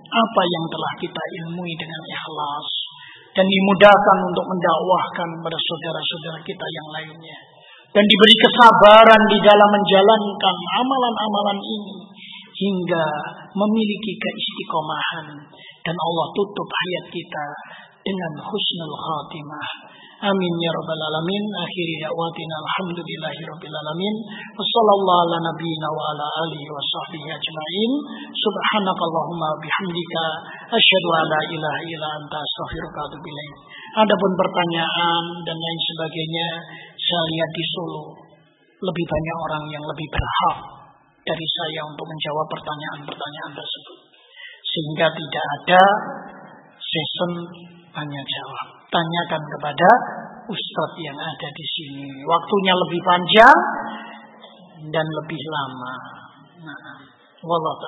apa yang telah kita ilmui dengan ikhlas. Dan dimudahkan untuk mendakwahkan kepada saudara-saudara kita yang lainnya. Dan diberi kesabaran di dalam menjalankan amalan-amalan ini. Hingga memiliki keistiqomahan. Dan Allah tutup hayat kita dengan husnul khatimah. Amin ya rabbal alamin. Akhiri da'watina alhamdulillahi rabbil alamin. Wassallallahu ala nabiyyina wa ala alihi wa sahbihi ajma'in. Subhanakallahumma bihamdika asyhadu an la ilaha illa anta astaghfiruka wa atubu. Adapun pertanyaan dan lain sebagainya, saya lihat di Solo lebih banyak orang yang lebih berhak dari saya untuk menjawab pertanyaan-pertanyaan tersebut. Sehingga tidak ada season tanya jawab. Tanyakan kepada ustadz yang ada di sini. Waktunya lebih panjang dan lebih lama. Nah,